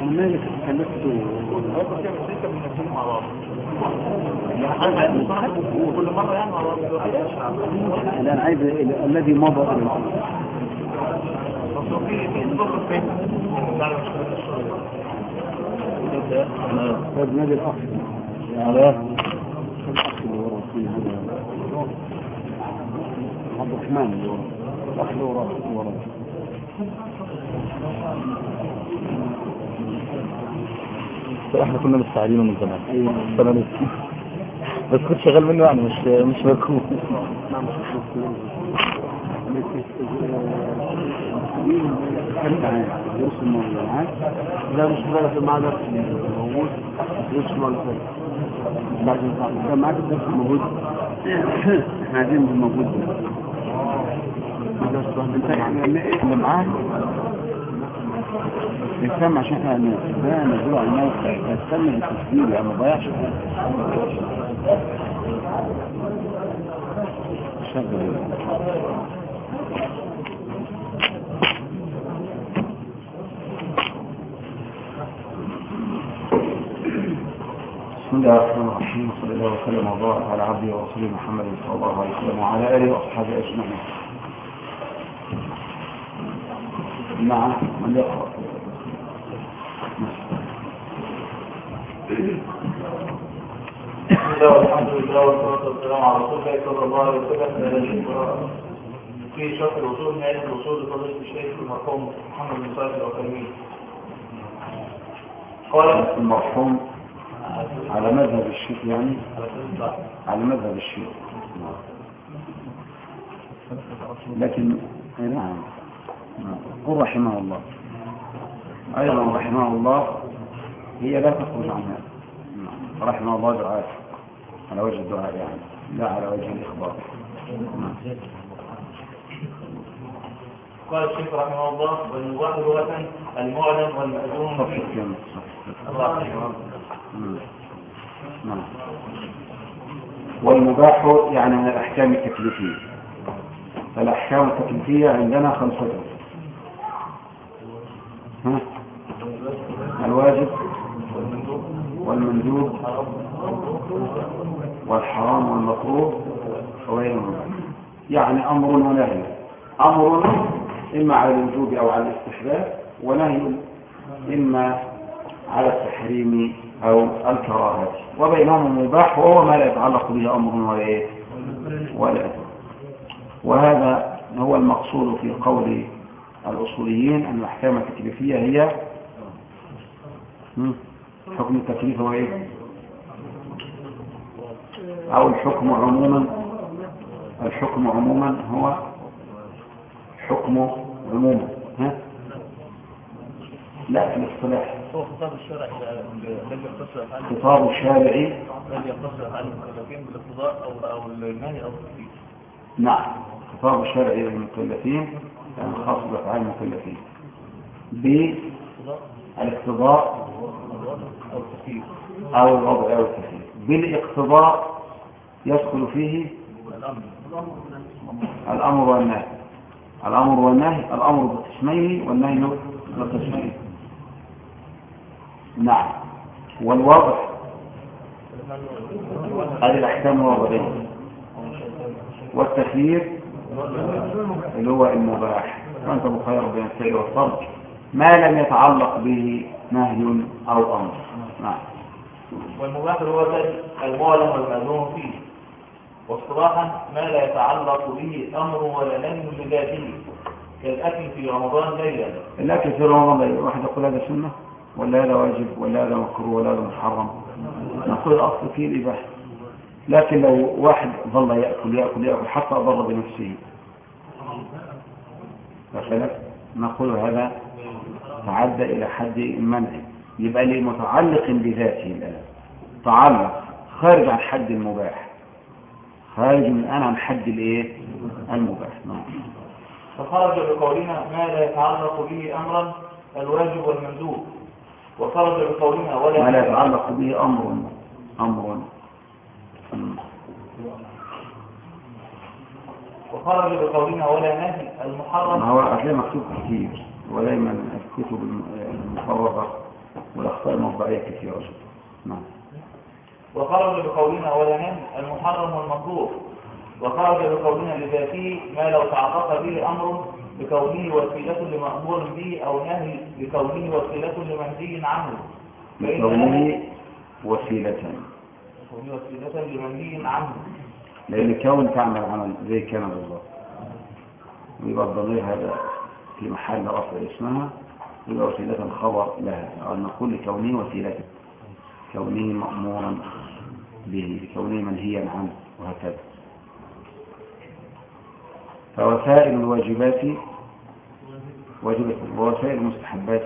مالك كل مرة يعني أنا عايز الذي مضى؟ طيب نادي الأخ. على الأخ اللي ورا فيه. هذا عبد الرحمن ورا إحنا كنا مستعجلين من زمان. أيوه. بس أنا لسه بس كنت شغال منه يعني مش مش مركوب لا مش بالك في المعدر موجود مش ما بعد كان معاك الدرس موجود. إحنا عايزين موجود. اللي عشان إحنا ده نزله على يستنى التسجيل يعني ما ضيعش شغل بسم الله الرحمن الرحيم وصلى الله وسلم وبارك على عبده ورسوله محمد صلى الله عليه وسلم وعلى آله وأصحابه أجمعين. نعم من يقرأ؟ بسم الله والحمد لله والصلاة والسلام على رسول الله صلى الله عليه وسلم. في شرح الوصول نهاية الوصول لفضيلة الشيخ المرحوم محمد بن صالح العثيمين قال المرحوم على مذهب الشيخ يعني؟ على مذهب الشيخ لكن أي نعم. نعم. قل رحمه الله. أيضا رحمه الله هي لا تخرج عنها. نعم. رحمه الله دعاء. على وجه الدعاء يعني. لا على وجه الإخبار. قال الشيخ رحمه الله والمباح لغة المعلم والمأذون. صف الله نعم. نعم. والمباح يعني من الأحكام التكليفية فالأحكام التكليفية عندنا خمسة ها؟ الواجب والمندوب والحرام والمكروه وغيرهما يعني أمر ونهي أمر إما على الوجوب أو على الاستحباب ونهي إما على التحريم أو الكراهة. وبينهم مباح وهو ما لا يتعلق به أمر ولا إيه؟ ولا وهذا هو المقصود في قول الأصوليين أن الأحكام التكليفية هي؟ حكم التكليف هو إيه؟ أو الحكم عموما. الحكم عموما هو حكم عموما. ها؟ لا في الاصطلاح هو خطاب الشرع الذي يقتصر افعال خطاب الشارعي الذي يقتصر افعال المكلفين بالاقتضاء أو أو النهي أو التكليف نعم. خطاب الشرعي للمكلفين يعني خاص بأفعال المكلفين بالاقتضاء أو التكليف أو الوضع أو التكليف بالاقتضاء يدخل فيه الأمر والنهي. الأمر والنهي الأمر بقسميه والنهي بقسميه نعم. والوضع هذه الأحكام الوضعية والتخيير اللي هو المباح. وأنت مخير بين الفعل والترك ما لم يتعلق به نهي أو أمر. نعم. والمباح هو المعلم والمأذون فيه. واصطلاحا ما لا يتعلق به أمر ولا نهي بذاته كالأكل في رمضان ليلا. الأكل في رمضان لا واحد يقول هذا سنة؟ ولا هذا واجب ولا هذا مكروه ولا هذا محرم. نقول الأصل فيه الإباحة. لكن لو واحد ظل يأكل يأكل يأكل حتى أضر بنفسه. فخلك نقول هذا تعدى إلى حد المنع يبقى لي متعلق بذاته الآن. تعلق خارج عن حد المباح خارج من الآن عن حد الإيه؟ المباح. نعم. فخرج بقولنا ما لا يتعلق به امرا الواجب والمندوب. وخرج بقولنا ولا ما يتعلق به أمر أمر. وخرج بقولنا ولا نهي. المحرم هو هتلاقي مكتوب كتير ودايما الكتب الم- المفرغة والأخطاء المطبعية كثيرة جدا. نعم. وخرج بقولنا ولا نهي. المحرم والمكروه وخرج بقولنا لذاته ما لو تعاطف به أمر بكونه وسيلة لمأمور به أو نهي بكونه وسيلة لمنهي عنه. لكونه وسيلة بكونه وسيلة لمنهي عنه. لأن كون تعمل عمل زي كان بالظبط ويبقى الضمير هذا في محل رفع اسمها. يبقى وسيلة الخبر لها. أن نقول لكونه وسيلة كونه مأمورا به. لكونه منهيا عنه. وهكذا. فوسائل الواجبات واجبة ووسائل المستحبات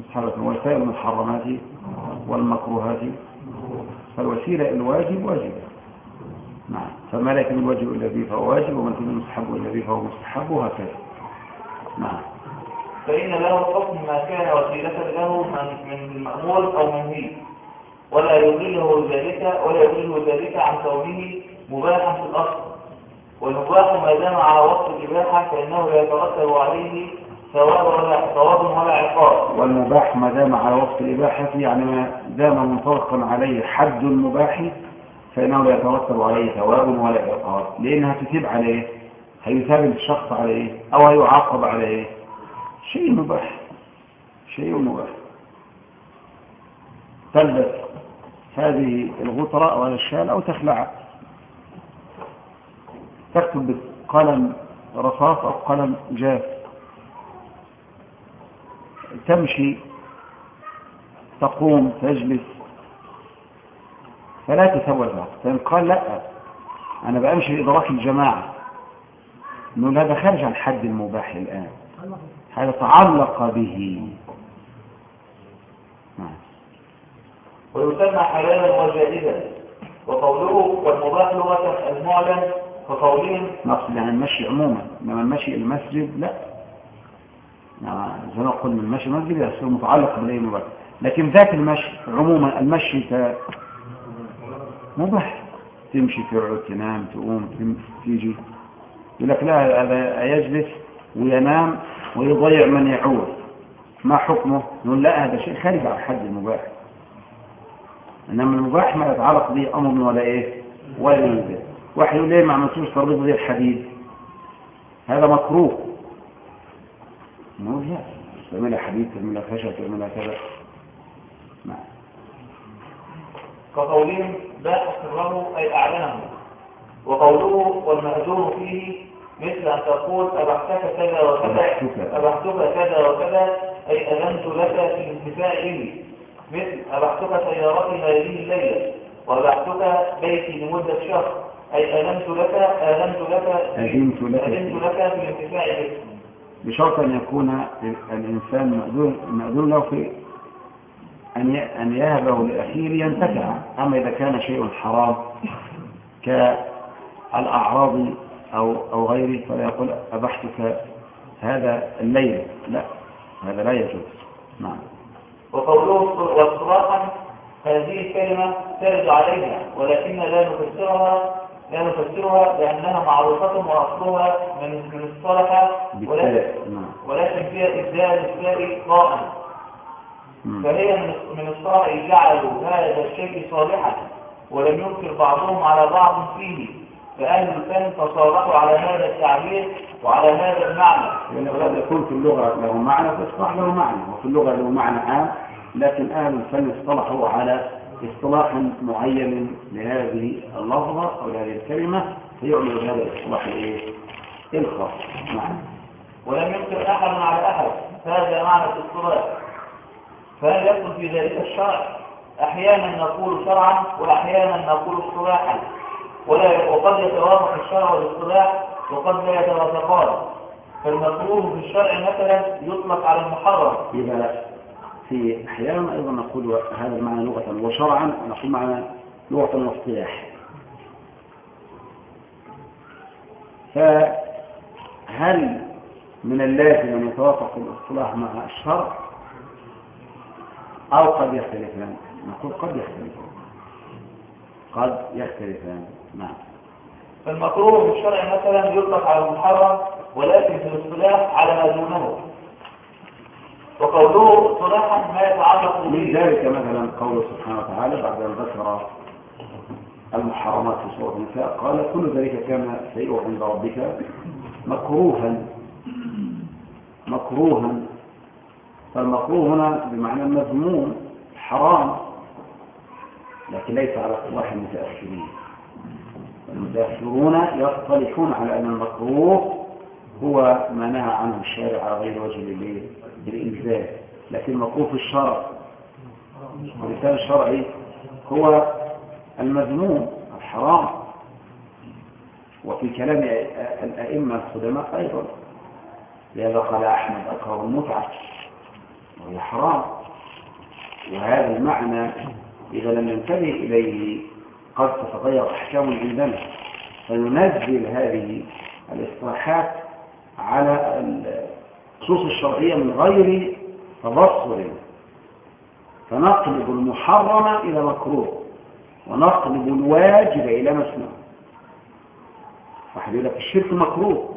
مستحبة ووسائل المحرمات والمكروهات. فالوسيلة الواجب واجبة. نعم. فما لا يكون الواجب به فهو واجب وما يكون المستحب به فهو مستحب وهكذا. نعم. فإن له حكم ما كان وسيلة له من من مأمور أو منهي ولا يضله ذلك ولا يضله ذلك عن كونه مباحا في الأصل. والمباح ما دام على وصف الإباحة فإنه لا يترتب عليه ثواب ولا ثواب ولا عقاب. والمباح ما دام على وصف الإباحة يعني ما دام منطبقا عليه حد المباح فإنه لا يترتب عليه ثواب ولا عقاب. لأنها تثيب عليه هيثاب الشخص عليه أو هيعاقب عليه. شيء مباح شيء مباح. تلبس هذه الغطرة أو الشال أو تخلعها تكتب بقلم رصاص أو قلم جاف. تمشي تقوم تجلس. فلا تسوى فإن قال لا أنا بأمشي لإدراك الجماعة. نقول هذا خارج عن حد المباح الآن. هذا تعلق به. ويسمى حلالا وجائزا وقوله والمباح لغة المعلن كقولهم نقصد يعني المشي عموما. إنما المشي المسجد لا. يعني زي ما قلنا المشي المسجد يصير متعلق بالايه مباشر لكن ذات المشي عموما المشي ك مباح. تمشي تقعد تنام تقوم تيجي. يقول لك لا هذا يجلس وينام ويضيع من يعود. ما حكمه؟ نقول لا هذا شيء خارج عن حد المباح. إنما المباح ما يتعلق به أمر ولا إيه؟ ولا ينزل واحد يقول ليه ما عملتوش تربيط زي الحديد؟ هذا مكروه. نقول لا تعملها حديد تعملها خشب تعملها كذا. نعم كقولهم باح سره أي أعلنه وقوله والمأجور فيه مثل أن تقول أبحتك كذا وكذا أبحتك. كذا وكذا أي أذنت لك في الانتفاع به مثل أبحتك سيارتي هذه الليلة وأبحتك بيتي لمدة شهر. أي أذنت لك أذنت لك أذنت لك. أذنت لك في الانتفاع به بشرط أن يكون الإنسان مأذون مأذون له في أن أن يهبه لأخيه لينتفع. أما إذا كان شيء حرام كالأعراض أو أو غيره فلا يقول أبحتك هذا الليل. لا هذا لا يجوز. نعم. وقوله واصطلاحا هذه الكلمة ترد عليها ولكن لا نفسرها لا نفسرها لأنها معروفة وأصلها من من الصلح ولكن, بالتالي نعم. ولكن فيها إبدال السائل ضاء مم. فهي من الصرع جعلوا هذا الشيء صالحا ولم ينكر بعضهم على بعض فيه فأهل الفن تصالحوا على هذا التعبير وعلى هذا المعنى. لأن قد يكون في اللغة له معنى فاصطلاح له معنى وفي اللغة له معنى عام لكن أهل الفن اصطلحوا على اصطلاح معين لهذه اللفظة أو لهذه الكلمة فيعمل هذا الاصطلاح الإيه؟ الخاص. نعم. ولم ينكر أحد على أحد. هذا معنى الاصطلاح فهل يدخل في ذلك الشرع؟ أحيانا نقول شرعا وأحيانا نقول اصطلاحا. ولا وقد يتوافق الشرع والاصطلاح وقد لا يتوافقان. فالمكروه في الشرع مثلا يطلق على المحرم. يبقى في أحيانا أيضا نقول هذا المعنى لغة وشرعا ونقول معنى لغة واصطلاح. فهل من اللازم أن يتوافق الاصطلاح مع الشرع؟ أو قد يختلفان نقول قد يختلفان قد يختلفان نعم. فالمكروه في الشرع مثلا يطلق على المحرم ولكن في الاصطلاح على ما دونه. وقوله اصطلاحا ما يتعلق من ذلك مثلا قوله سبحانه وتعالى بعد أن ذكر المحرمات في سورة النساء قال كل ذلك كان سيئه عند ربك مكروها. مكروها. فالمكروه هنا بمعنى المذموم حرام. لكن ليس على اصطلاح المتأخرين. المتأخرون يصطلحون على أن المكروه هو ما نهى عنه الشارع على غير وجه للإيه؟ بالإنزال لكن في الشرع. واللسان الشرعي هو المذموم الحرام. وفي كلام الأئمة القدماء أيضا لهذا قال أحمد أكره المتعة وهي حرام. وهذا المعنى إذا لم ننتبه إليه قد تتغير أحكام عندنا فننزل هذه الإصلاحات على النصوص الشرعية من غير تبصر. فنقلب المحرم إلى مكروه ونقلب الواجب إلى مسنون واحد يقول لك الشرك مكروه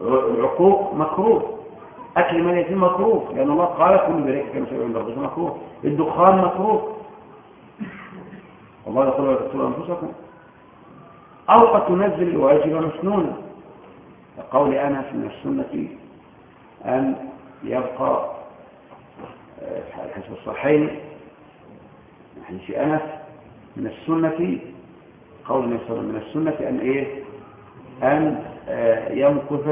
العقوق مكروه أكل من يتم مكروه لأن الله قال كل ذلك كان سيء عند ربك مكروه. الدخان مكروه. والله يقول لا تقتلوا أنفسكم. أو قد تنزل الواجب مسنونا كقول أنس من السنة أن يبقى حسب الصحيح حديث أنس من السنة قول النبي صلى الله عليه وسلم من السنة أن إيه؟ أن يمكث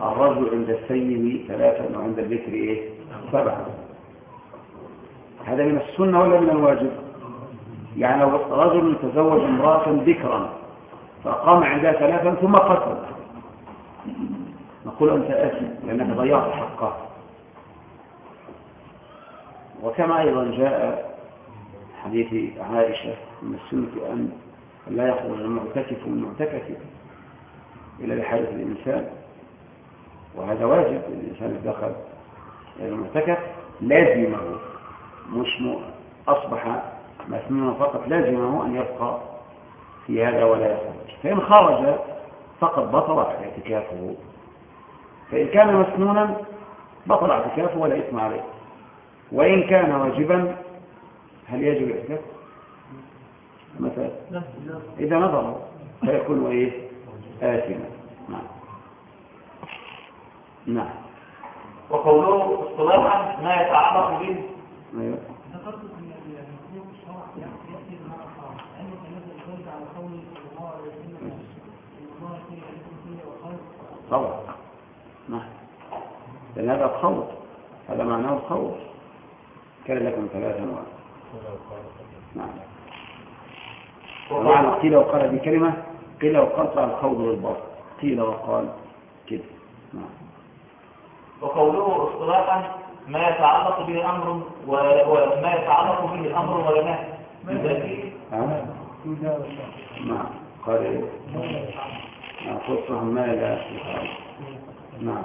الرجل عند السيد ثلاثا وعند الذكر إيه؟ سبعا هذا من السنة ولا من الواجب؟ يعني لو رجل تزوج امرأة ذكرا فقام عندها ثلاثا ثم قتل. نقول أنت آثم لأنك ضيعت حقها وكما أيضا جاء حديث عائشة من السنة أن لا يخرج المعتكف من معتكفه إلى لحاجة الإنسان وهذا واجب الإنسان دخل إلى المعتكف لازمه مش. أصبح مسنونا فقط لازمه أن يبقى في هذا ولا يخرج فإن خرج فقد بطل اعتكافه فإن كان مسنونا بطل اعتكافه ولا إثم عليه. وإن كان واجبا هل يجب الاعتكاف؟ مثلا. إذا نظر فيكون إيه آثما. نعم. نعم. وقوله اصطلاحا ما يتعلق به. أيوه. طبعا. لأن هذا الخوض هذا معناه الخوض. كان لكم ثلاثا و... نعم. ومعنى قيل وقال دي كلمة قيل وقال طلع الخوض والباطل قيل وقال كده. نعم. وقوله اصطلاحا ما يتعلق به أمر و- وما يتعلق به أمر ولا نهي؟ نعم. قال إيه؟ نعم. خصهم ما لا يفعل. نعم.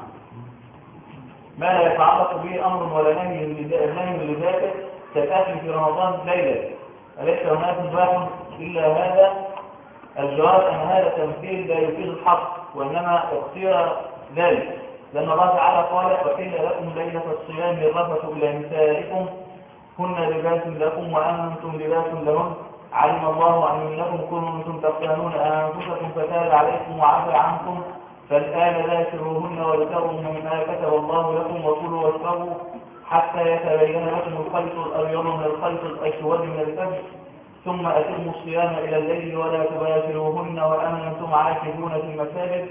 ما لا يتعلق به أمر ولا نهي لذا- نهي لذاته كالأكل في رمضان ليلا. أليس هناك مباح إلا هذا؟ الجواب أن هذا التمثيل لا يفيد الحق وإنما اختير ذلك. لأن الله تعالى قال وحل لكم ليلة الصيام الرفث إلى نسائكم هن لباس لكم وأنتم لباس لهن علم الله أنكم كنتم تختانون أنفسكم فتاب عليكم وعفى عنكم فالآن باشروهن وابتغوا مما كتب الله لكم وكلوا واشربوا حتى يتبين لكم الخيط الأبيض من الخيط الأسود من الفجر. ثم أتموا الصيام إلى الليل ولا تباشروهن وأنتم عاكفون في المساجد.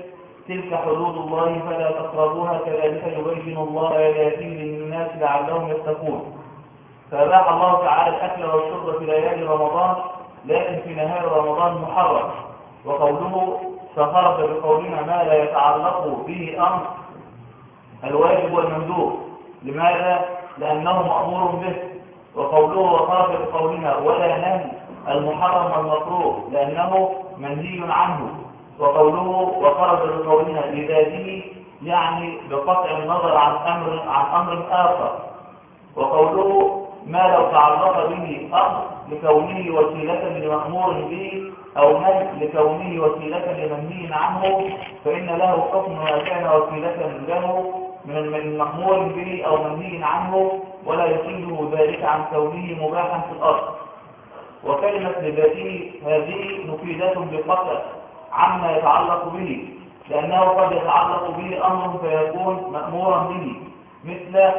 تلك حدود الله فلا تقربوها كذلك يبين الله آياته للناس لعلهم يتقون. فأباح الله تعالى الأكل والشرب في ليالي رمضان لكن في نهار رمضان محرم. وقوله فخرج بقولنا ما لا يتعلق به أمر. الواجب والمندوب. لماذا؟ لأنه مأمور به. وقوله وخرج بقولنا ولا نهي المحرم والمكروه لأنه منهي عنه. وقوله وخرج بقولنا لذاته يعني بقطع النظر عن أمر عن أمر آخر. وقوله ما لو تعلق به أمر لكونه وسيلة لمأمور به أو ملك لكونه وسيلة لمنهي عنه فإن له حكم ما كان وسيلة له من المأمور به أو منهي عنه ولا يصيبه ذلك عن كونه مباحا في الأرض. وكلمة لذاته هذه مفيدة بقطع عما يتعلق به لأنه قد يتعلق به أمر فيكون مأمورا به مثل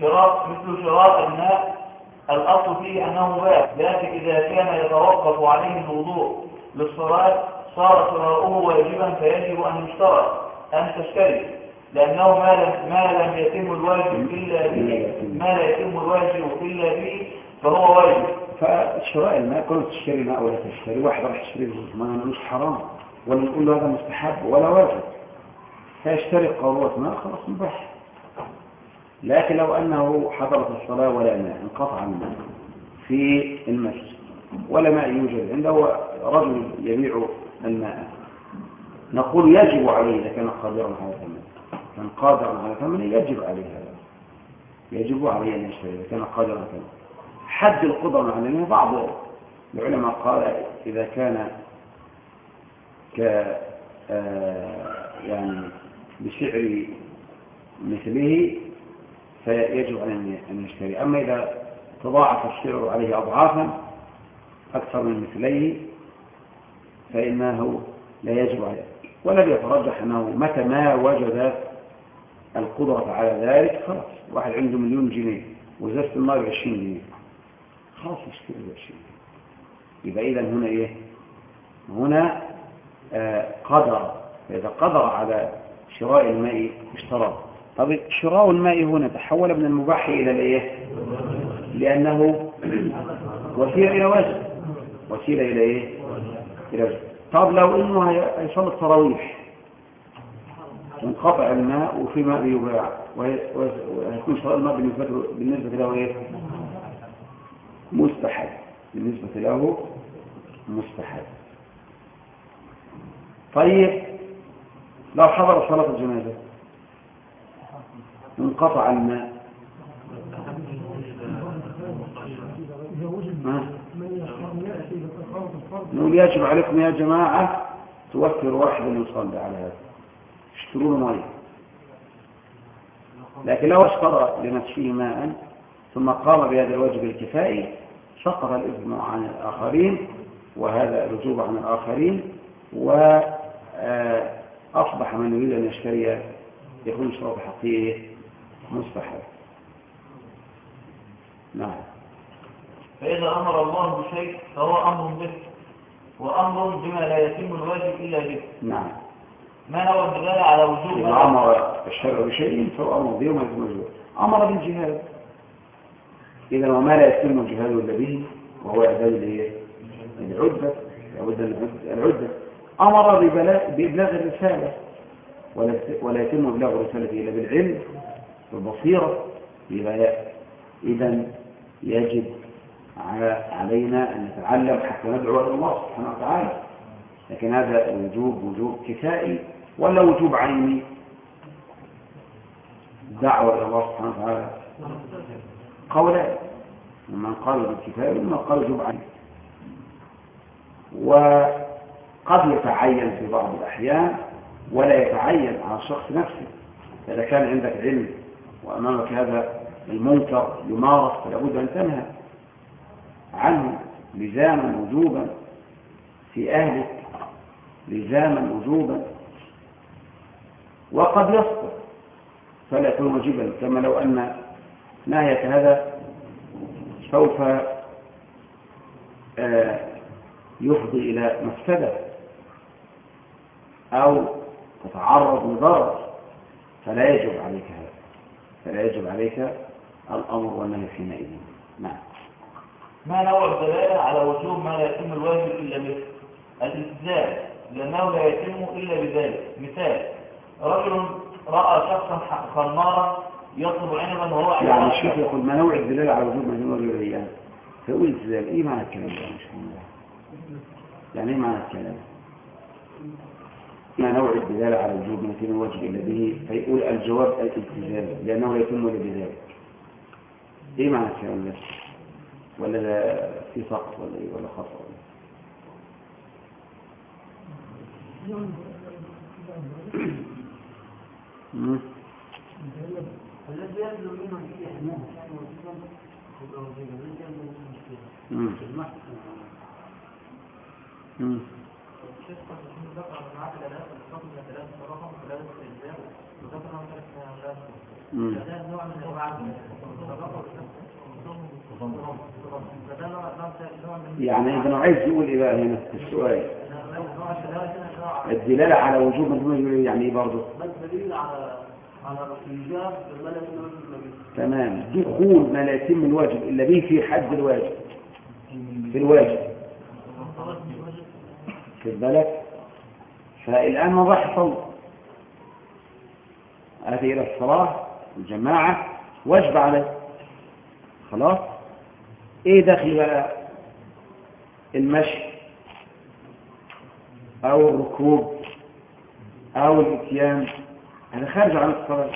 شراء مثل شراء الماء الأصل فيه أنه مباح لكن إذا كان يتوقف عليه الوضوء للصلاة صار شراؤه واجبا فيجب أن يشترط أن تشتري لأنه ما لم, ما لم يتم الواجب إلا به ما لا يتم الواجب إلا به فهو واجب. فشراء الماء كنت تشتري ماء ولا تشتري واحد راح يشتري ما مش حرام ولا نقول هذا مستحب ولا واجب. فيشتري قارورة ماء خلاص مباح. لكن لو أنه حضرت الصلاة ولا ماء انقطع الماء في المسجد ولا ماء يوجد عنده رجل يبيع الماء. نقول يجب عليه إذا كان قادرا على ثمنه كان قادرا على ثمنه يجب عليه هذا يجب عليه أن يشتري إذا كان قادرا على ثمنه حد القدرة على ثمنه بعض العلماء قال إذا كان ك آه، يعني بسعر مثله فيجب أن يشتري. أما إذا تضاعف السعر عليه أضعافا أكثر من مثليه فإنه لا يجب عليه. والذي يترجح أنه متى ما وجد القدرة على ذلك خلاص واحد عنده مليون جنيه وزادت النار 20 جنيه. خلاص يشتري ب 20 يبقى إذا هنا إيه؟ هنا آه قدر. فإذا قدر على شراء الماء اشتراه طب شراء الماء هنا تحول من المباح إلى الايه لأنه وسيلة إلى واجب وسيلة إلى إيه؟ إلى طب لو إنه هيصل التراويح وانقطع الماء وفي ماء يباع وهيكون شراء الماء بالنسبة بالنسبة له إيه؟ مستحب. بالنسبة له مستحب. طيب لو حضر صلاة الجنازة انقطع الماء. نقول يجب عليكم يا جماعة توفر واحد يصلي على هذا. اشتروا له ماء لكن لو أشترى لنفسه ماء ثم قام بهذا الواجب الكفائي سقط الإثم عن الآخرين وهذا الوجوب عن الآخرين وأصبح من يريد أن يشتري يكون شراب حقيقي مستحب نعم. فإذا أمر الله بشيء فهو أمر به وأمر بما لا يتم الواجب إلا به. نعم. ما نوى الدلالة على وجوب إذا أمر الشرع بشيء فهو أمر به وما يتم الواجب. أمر بالجهاد. إذا وما لا يتم الجهاد إلا به وهو إعداد العدة لابد العدة. أمر بإبلاغ الرسالة ولا يتم إبلاغ الرسالة إلا بالعلم. والبصيرة إذا يجب علينا أن نتعلم حتى ندعو إلى الله سبحانه وتعالى. لكن هذا وجوب وجوب كفائي ولا وجوب عيني دعوة إلى الله سبحانه وتعالى. قولان. من قال بالكفاية ومن قال وجوب عيني وقد يتعين في بعض الأحيان ولا يتعين على الشخص نفسه. إذا كان عندك علم وأمامك هذا المنكر يمارس فلا بد أن تنهى عنه لزاما وجوبا في أهلك لزاما وجوبا. وقد يسقط فلا يكون واجبا كما لو أن نهاية هذا سوف آه، يفضي إلى مفسدة أو تتعرض لضرر فلا يجب عليك هذا. فلا يجب عليك الأمر والنهي حينئذ نعم. ما نوع الدلالة على وجوب ما لا يتم الواجب إلا به؟ الالتزام لأنه لا يتم إلا بذلك. مثال رجل رأى شخصا خمارا يطلب عنبا وهو على يعني الشيخ يقول ما نوع الدلالة على وجوب ما يتم الواجب إلا به إيه معنى الكلام ده يعني إيه معنى الكلام؟ ما نوع الدلالة على وجوب ما يتم الواجب إلا به فيقول الجواب الالتزام لأنه يتم بذلك إيه معنى الكلام ده ولا ده في سقط ولا إيه ولا خطأ ولا. الذي يبدو منه وجودا الذي يبدو منه. في مم. الشيخ قد يكون ذكر معاه ثلاثة الحكم ثلاثة رقم ثلاثة الإلزام وذكر ثلاثة ثلاثة مم. فده نوع من أنواع الرقم فده نوع نوع من يعني ابن عايز يقول إيه بقى هنا؟ في السؤال الدلالة على وجوب مجموع يقول يعني إيه برضه؟ على على تمام. دخول ما لا يتم الواجب إلا به في حد الواجب. في الواجب. خد بالك. فالآن ما راح يصلي اتي إلى الصلاة الجماعة. واجب عليه خلاص؟ إيه دخل المشي أو الركوب أو الاتيان. هذا خارج عن الصلاة.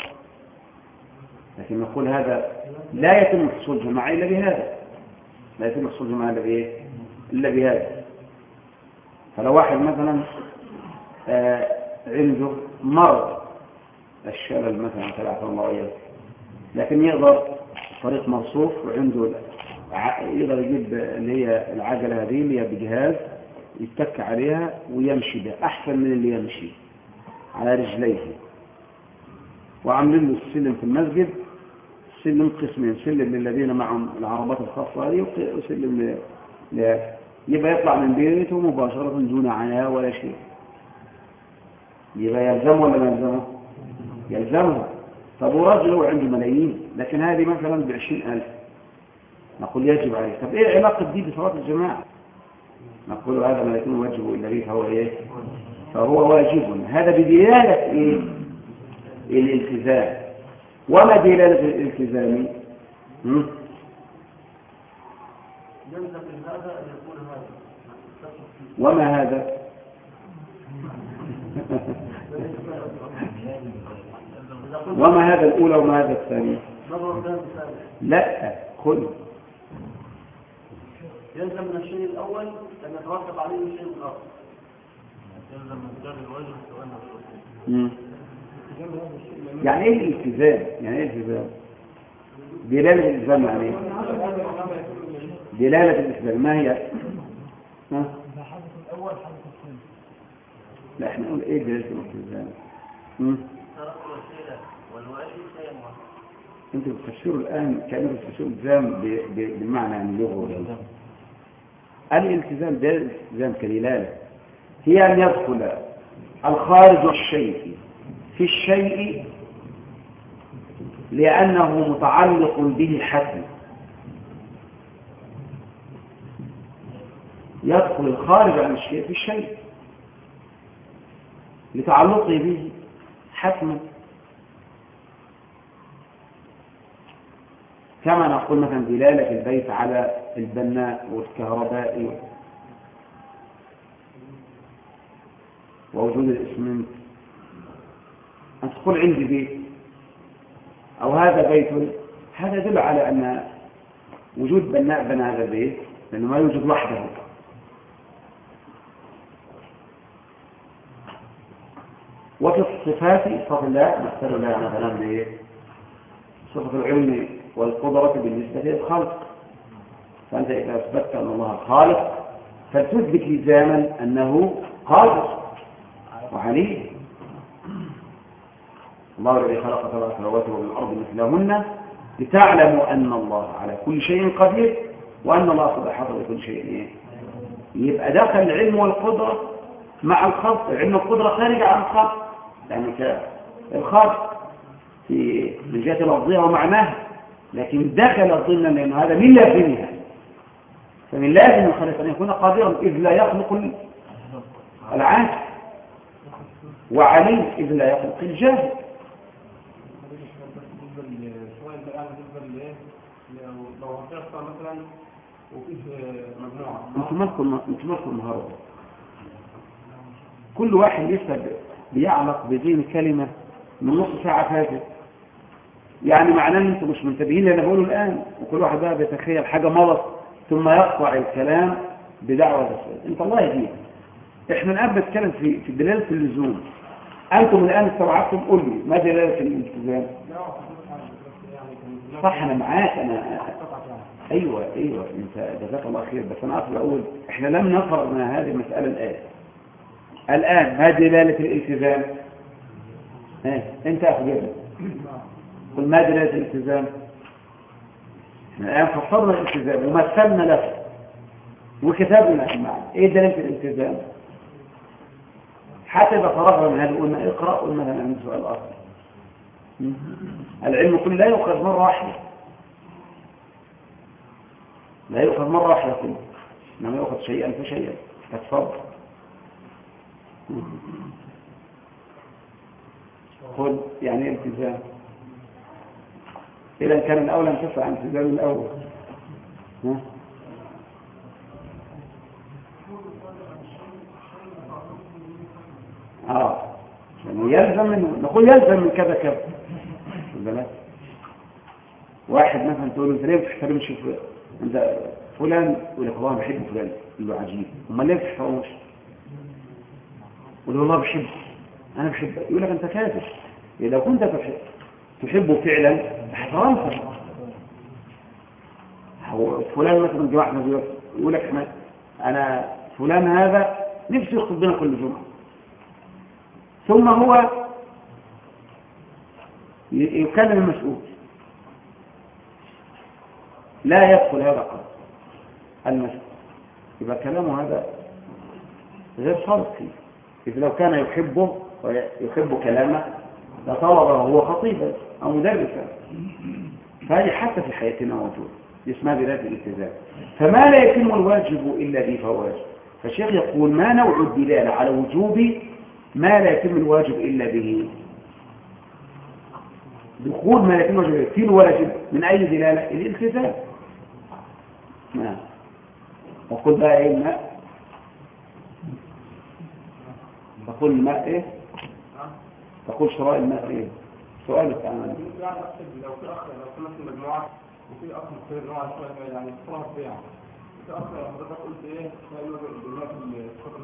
لكن نقول هذا لا يتم حصول جماعة إلا بهذا. لا يتم حصول بإيه؟ إلا بهذا. فلو واحد مثلا آه، عنده مرض الشلل مثلا تبعث الله لكن يقدر طريق مرصوف وعنده يقدر يجيب اللي هي العجلة هذه اللي هي بجهاز يتك عليها ويمشي بها أحسن من اللي يمشي على رجليه وعاملين له السلم في المسجد سلم قسمين سلم للذين معهم العربات الخاصة هذه وسلم. يبقى يطلع من بيته مباشرة دون عناء ولا شيء. يبقى يلزمه ولا ما يلزمه؟ يلزمه. طب ورجل هو عنده ملايين لكن هذه مثلا بعشرين ألف. نقول يجب عليه. طب إيه علاقة دي بصلاة الجماعة؟ نقول هذا ما يكون واجب إلا به فهو إيه؟ فهو واجب. هذا بدلالة إيه؟ الالتزام. وما دلالة الالتزام؟ يكون هذا وما هذا؟ وما هذا الأولى وما هذا الثاني؟ نظر ده مثال لا خذ. يلزم من الشيء الأول أن يترتب عليه الشيء الآخر يلزم من مم. يعني إيه الالتزام؟ يعني إيه الالتزام؟ دلالة الالتزام يعني إيه؟ دلالة الالتزام. ما هي؟ ها؟ لا إحنا نقول إيه دلالة الالتزام. ترك الوسيلة والواجب شيء واحد أنتوا بتفسروا الآن كانوا بتفسروا الالتزام ب- ب- بالمعنى يعني اللغوي الالتزام ده الالتزام كدلالة. هي أن يدخل الخارج الشيء في الشيء لأنه متعلق به حتما يدخل الخارج عن الشيء في الشيء لتعلقه به حتما. كما نقول مثلا دلالة البيت على البناء والكهرباء ووجود الاسمنت أن تقول عندي بيت أو هذا بيت هذا يدل على أن وجود بناء بنى هذا البيت لأنه ما يوجد وحده. وفي الصفات صفات الله مثل الله مثلا بايه صفة العلم والقدرة بالنسبة للخلق. فأنت إذا أثبتت أن الله خالق فتثبت لزاما أنه قادر وعليم الله الذي خلق سبع سماوات ومن الأرض مثلهن لتعلموا أن الله على كل شيء قدير وأن الله قد أحاط بكل شيء؟ يبقى دخل العلم والقدرة مع الخلق. العلم والقدرة خارج عن الخلق. يعني الخلق في من جهة لفظها ومعناها لكن دخل ضمنا لأن هذا من لازمها. فمن لازم الخالق أن يكون قادرا إذ لا يخلق العاجز وعليم إذ لا يخلق الجاهل وفيه مجموعه أنتوا مالكم كل واحد لسه بيعلق بدين كلمة من نص ساعة فاتت. يعني معناه إن مش منتبهين للي أنا بقوله الآن وكل واحد بقى بيتخيل حاجة مضت ثم يقطع الكلام بدعوة السؤال انت الله يهديك. إحنا الآن بنتكلم في في دلالة اللزوم. أنتم الآن استوعبتم؟ قول لي ما دلالة الالتزام؟ صح أنا معاك أنا أيوه أيوه أنت جزاك الله خير بس أنا أقصد أقول إحنا لم نفرض هذه المسألة الآن. الآن ما دلالة الالتزام؟ ها انت اخبرني قل ما دلالة الالتزام؟ الآن فصلنا الالتزام ومثلنا له. وكتبنا المعنى إيه دلالة الالتزام؟ حتى اذا فرغنا من هذا قلنا اقرأ قلنا مثلا عندي سؤال آخر. م? العلم كله لا يؤخذ مرة واحدة. لا يؤخذ مرة واحدة كله. إنما يؤخذ شيئا فشيئا. تتفضل خذ يعني التزام. إذا كان الأول أن تسعى التزام الأول. ها؟ آه. يعني يلزم منه نقول يلزم من كذا كذا. واحد مثلا تقول أنت ليه ما بتحترمش أنت فلان والله بحب فلان. له عجيب. أمال ليه ما يقول له والله بحبه أنا بحبه يقول لك أنت كافر. إيه لو كنت تحب تحبه فعلا هو فلان مثلا جه واحد يقول- لك إحنا أنا فلان هذا نفسي يخطب بنا كل جمعة. ثم هو يكلم المسؤول. لا يدخل هذا قط المسؤول. يبقى كلامه هذا غير صادق فيه. إذ لو كان يحبه ويحب كلامه لطلبه هو خطيبا أو مدرسا فهذه حتى في حياتنا موجود اسمها بذات الالتزام فما لا يتم الواجب إلا به فهو فالشيخ يقول ما نوع الدلالة على وجوب ما لا يتم الواجب إلا به؟ دخول ما لا يتم الواجب في الواجب؟ من أي دلالة؟ الالتزام نعم. وقل بقى إيه الماء تقول الماء إيه؟ تقول شراء الماء إيه؟ سؤالك عن يعني لو في اخ لو في مثلا مجموعه وفي أخ شوية يعني صلاه بيع. في أخ حضرتك قلت إيه؟ هل هو الخطر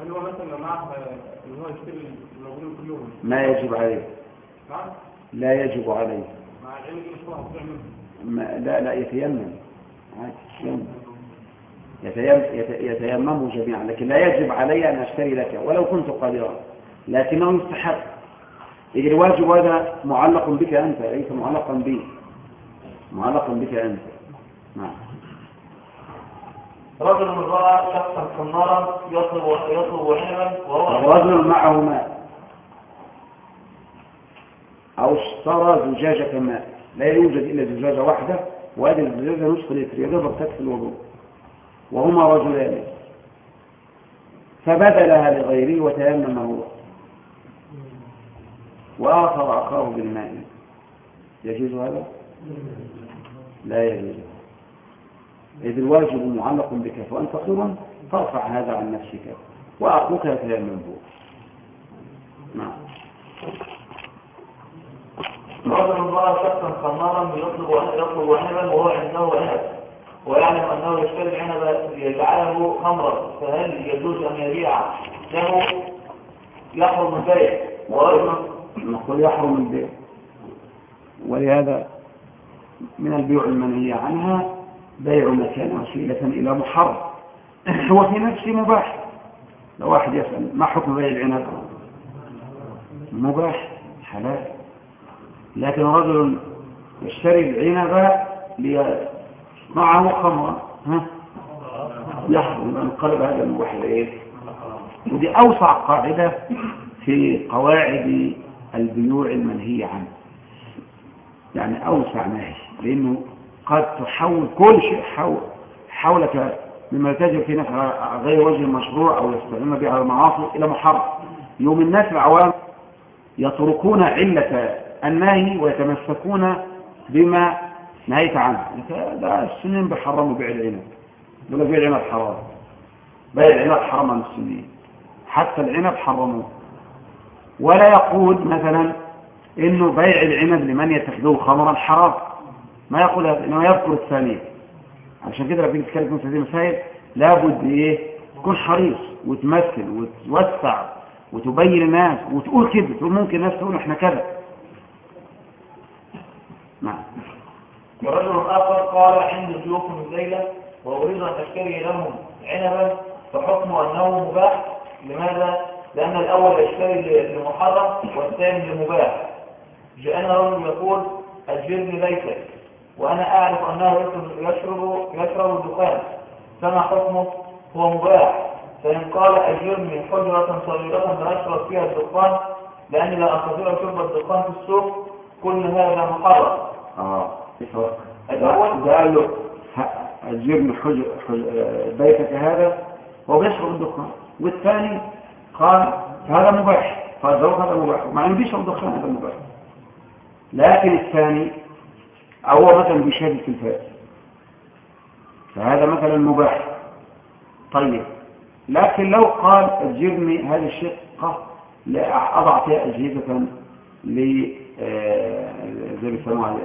هل مثلا معاه إن هو يشتري الموجودين كلهم ما يجب عليه. لا يجب عليه. مع العلم ما لا لا يتيمم. عادي يتيمم. يتيم- يت- يتيمموا جميعا لكن لا يجب علي أن أشتري لك ولو كنت قادرا لكنه يستحب إذ الواجب هذا معلق بك أنت ليس معلقا بي. معلق بك أنت. نعم. رجل رأى شخصا خمارا يطلب يطلب عنبا وهو رجل معه ماء أو اشترى زجاجة ماء لا يوجد إلا زجاجة واحدة وهذه الزجاجة نصف لتر يدبر تكفي الوضوء. وهما رجلان. فبذلها لغيره وتيمم هو وآخر أخاه بالماء. يجوز هذا؟ لا يجوز. إذ الواجب معلق بك فأنت حر فارفع هذا عن نفسك. وأخوك يتيمم هو نعم. رجل رأى شخصا خمارا يطلب يطلب وهو عنده عنب ويعلم أنه يشتري العنب ليجعله خمرا فهل يجوز أن يبيع؟ له يحرم البيع. ورجل نقول يحرم البيع. ولهذا من البيوع المنهي عنها بيع ما كان وسيلة إلى محرم. هو في نفسه مباح. لو واحد يسأل ما حكم بيع العنب؟ مباح حلال. لكن رجل يشتري العنب معه خمرا ها؟ يحرم انقلب هذا إلى إيه ودي أوسع قاعدة في قواعد البيوع المنهي عنه. يعني أوسع نهي لأنه قد تحول كل شيء حول حولك مما تجد في نفع غير وجه المشروع أو يستعمل به على المعاصي إلى محرم. يوم الناس العوام يتركون علة النهي ويتمسكون بما نهيت عنه. ده السنين بيحرموا بيع العنب. يقول بيع العنب حرام. بيع العنب حرام عن السنين. حتى العنب حرموه. ولا يقول مثلا إنه بيع العنب لمن يتخذه خمرا حرام. ما يقول انه يذكر الثانية. عشان كده لما بنتكلم في هذه المسائل لابد إيه؟ تكون حريص وتمثل وتوسع وتبين الناس وتقول كده تقول ممكن الناس تقول إحنا كذا. نعم. ورجل آخر قال عندي ضيوف الليلة وأريد أن أشتري لهم عنبا فحكم أنه مباح لماذا؟ لأن الأول يشتري لمحرم والثاني لمباح جاءنا رجل يقول أجرني بيتك وأنا أعرف أنه يشرب يشرب الدخان فما حكمه؟ هو مباح فإن قال أجرني حجرة صغيرة لأشرب فيها الدخان لأني لا أستطيع شرب الدخان في السوق كل هذا محرم؟ ده قال له. آه، بيتك هذا هو بيشرب الدخان. والثاني قال هذا مباح. فالزوج هذا مباح. مع إنه بيشرب دخان هذا مباح. لكن الثاني هو مثلا بيشاهد التلفاز فهذا مثلا مباح. طيب. لكن لو قال أجرني هذه الشقة لا أضع فيها أجهزة زي ما بيسموها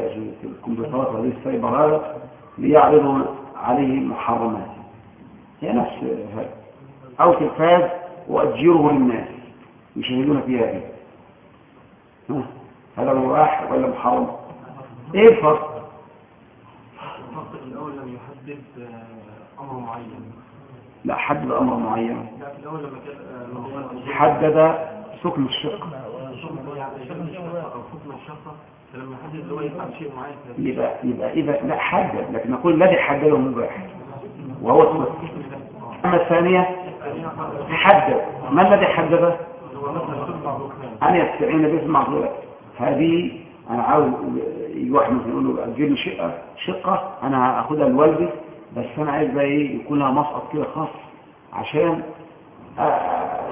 الكمبيوترات وهذه السايبر هذا ليعرضوا عليه محرمات. هي نفس هذا. أو تلفاز وأجره للناس يشاهدون فيها إيه؟ هذا مباح ولا محرم؟ إيه الفرق؟ الفرق الأول لم يحدد آه، أمر معين. لا حدد أمر معين. لا في الأول لما كان آه، حدد سكن الشق يعني يبقى يبقى اذا لا حدد لكن نقول الذي حدده مباح وهو السكن أما الثانية؟ حدد ما الذي حدده هو مثلا تطبع ركنان أن يستعين به المعضله هذه أنا عاوز واحد مثلا يقول له أجيب شقة شقة أنا هاخدها لوالدي بس أنا عايز بقى إيه يكون لها مسقط كده خاص عشان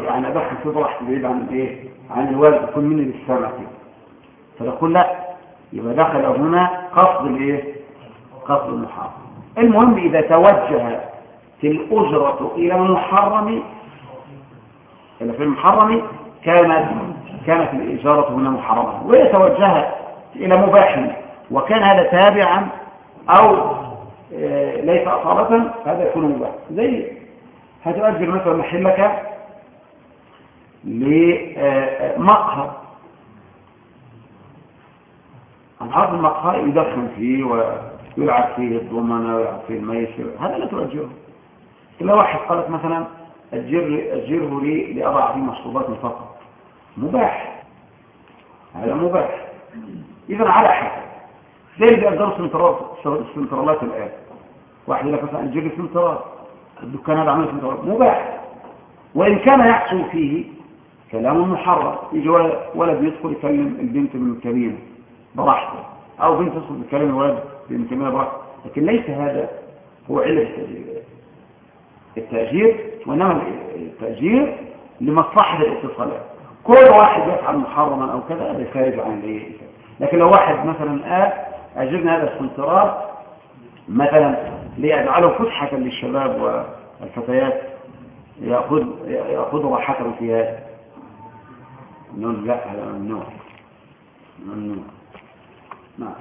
يعني ادخل فيه براحتي بعيد عن إيه عن الوالد يكون مني للسمع كده فنقول لا يبقى دخل هنا قصد الايه؟ قصد المحرم. المهم إذا توجه في الأجرة إلى المحرم إلا في المحرم كانت كانت الإجارة هنا محرمة ويتوجه إلى مباح وكان هذا تابعا أو آه، ليس أصالة هذا يكون مباح. زي هتؤجر مثلا محلك لمقهى. أصحاب المقهى يدخن فيه ويلعب فيه الدومنة ويلعب فيه الميسر هذا لا تؤجره إلا واحد قال مثلا أجر أجره لي لأضع فيه مشروبات فقط. مباح. هذا مباح. إذا على حسب. زي اللي بيأجروا سنترالات السنترالات الآن؟ واحد لك مثلا أجر لي سنترال الدكان هذا عمل سنترال مباح. وإن كان يحصل فيه كلام محرم. يجي ولد- يدخل يكلم البنت من الكبيرة براحته. أو بنت تدخل تكلم الولد من الكبيرة براحته. لكن ليس هذا هو علة التأجير وإنما التأجير لمصلحة الاتصالات كل واحد يفعل محرما أو كذا هذا خارج عن الايه لكن لو واحد مثلا قال أجرنا هذا السنترال مثلا ليجعله فسحة للشباب والفتيات يأخذ يأخذ راحتهم في هذا. نقول لا هذا ممنوع ممنوع نعم.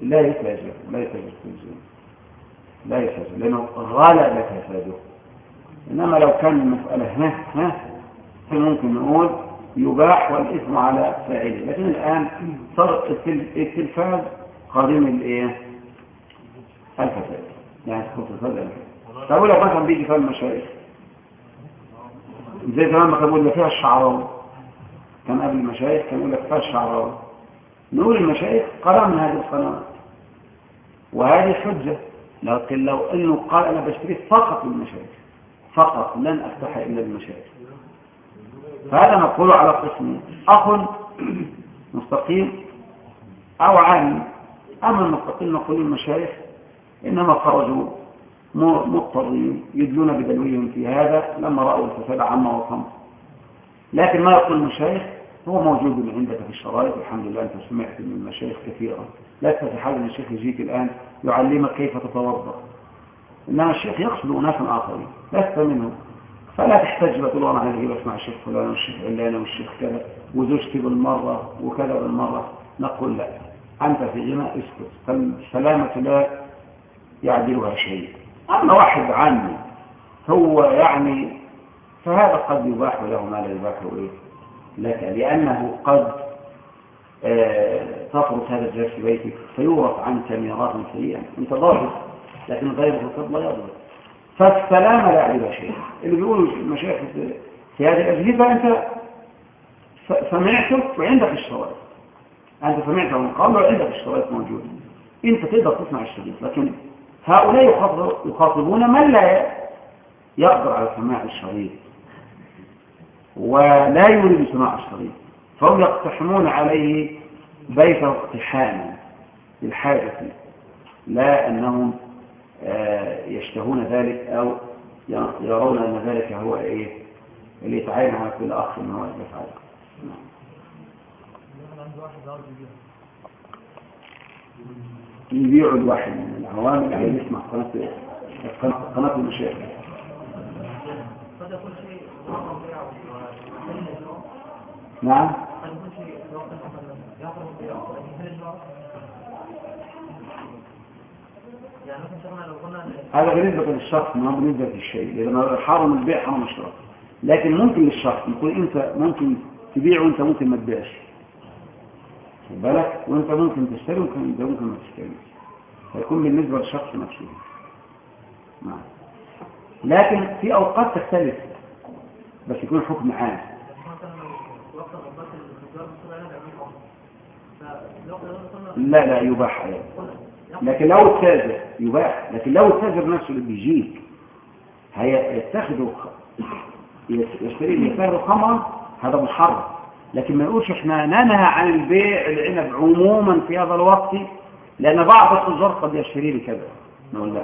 لا يتاجر لا يتاجر في لا يتاجر لأنه غلب فساده إنما لو كان المسألة ها ها فممكن نقول يباح والإثم على فاعله. لكن الآن صار التل- التلفاز قرين الإيه؟ الفساد. يعني الفساد فأقول لك مثلا بيجي فيها المشايخ. زي زمان ما كان بيقول فيها الشعراوي. كان قبل المشايخ كان يقول لك فيها الشعراوي. نقول المشايخ من هذه القنوات. وهذه حجة. لكن لو إنه قال أنا بشتري فقط للمشايخ فقط لن أفتح إلا للمشايخ فهذا نقول على قسمين أخ مستقيم أو عام. أما المستقيم نقول للمشايخ إنما خرجوا مضطرين يدلون بدلوهم في هذا لما رأوا الفساد عامه وصمت لكن ما يقول المشايخ؟ هو موجود عندك في الشرائط الحمد لله أنت سمعت من المشايخ كثيرا. لا في حال الشيخ يجيك الآن يعلمك كيف تتوضأ. إنما الشيخ يقصد أناسا آخرين لست منهم. فلا تحتاج بقى تقول أنا عايز أجيب أسمع الشيخ فلان والشيخ علان والشيخ كذا وزوجتي بالمرة وكذا بالمرة. نقول لا أنت في غنى اسكت. فالسلامة لا يعدلها شيء. أما واحد عني هو يعني فهذا قد يباح له ما لا يباح لك لأنه قد آه، تترك هذا الجهاز في بيتك فيورث عنك ميراثا سيئا. أنت ضابط لكن غيرك قد لا يضبط فالسلامة لا يعدلها شيء. اللي بيقولوا المشايخ في هذه الأجهزة أنت سمعته وعندك الشرائط أنت سمعته من قبل وعندك الشرائط موجودة. أنت تقدر تسمع الشريط لكن هؤلاء يخاطب- يخاطبون من لا يقدر على سماع الشريط ولا يريد سماع الشريط. فهم يقتحمون عليه بيته اقتحاما للحاجة لا أنهم آه، يشتهون ذلك أو يرون أن ذلك هو إيه؟ اللي يتعين على كل أخ من هو يفعله. يبيعوا الواحد من العوامل اللي يسمع قناة قناة- النوع نعم. يعني هذا بالنسبة للشخص ما بالنسبة للشيء. لأن حرم البيع حرم الشراء لكن ممكن للشخص يكون أنت ممكن تبيع وأنت ممكن ما تبيعش. بالك وأنت ممكن تشتري وأنت أنت ممكن ما تشتريش. فيكون بالنسبة للشخص نفسه. نعم. لكن في أوقات تختلف. بس يكون حكم عام. لا لا يباح عليه لكن لو التاجر يباح. لكن لو التاجر نفسه اللي بيجيك هيتخذوا يشتري يشتري خمرة هذا محرم. لكن ما نقولش إحنا ننهى عن البيع العنب عموما في هذا الوقت لأن بعض التجار قد يشتري لي كذا نقول لا.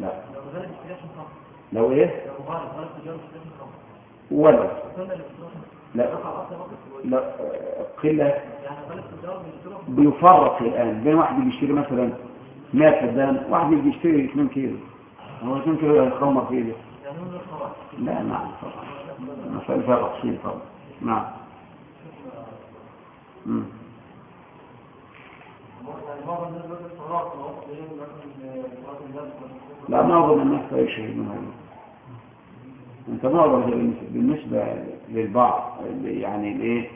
لا. لو إيه؟ ولا. لا. لا. قلة. بيفرق الآن. بين واحد بيشتري مثلا 100 فدان واحد بيشتري 2 كيلو. هو 2 كيلو هيخمر فيه لا نعم طبعا مسألة فيها تفصيل طبعا نعم مم. معظم الناس بس الصلاة مثلا صلاة الناس لا معظم الناس لا يشهدون هذا. أنت ده بالنسبة- للبعض يعني الايه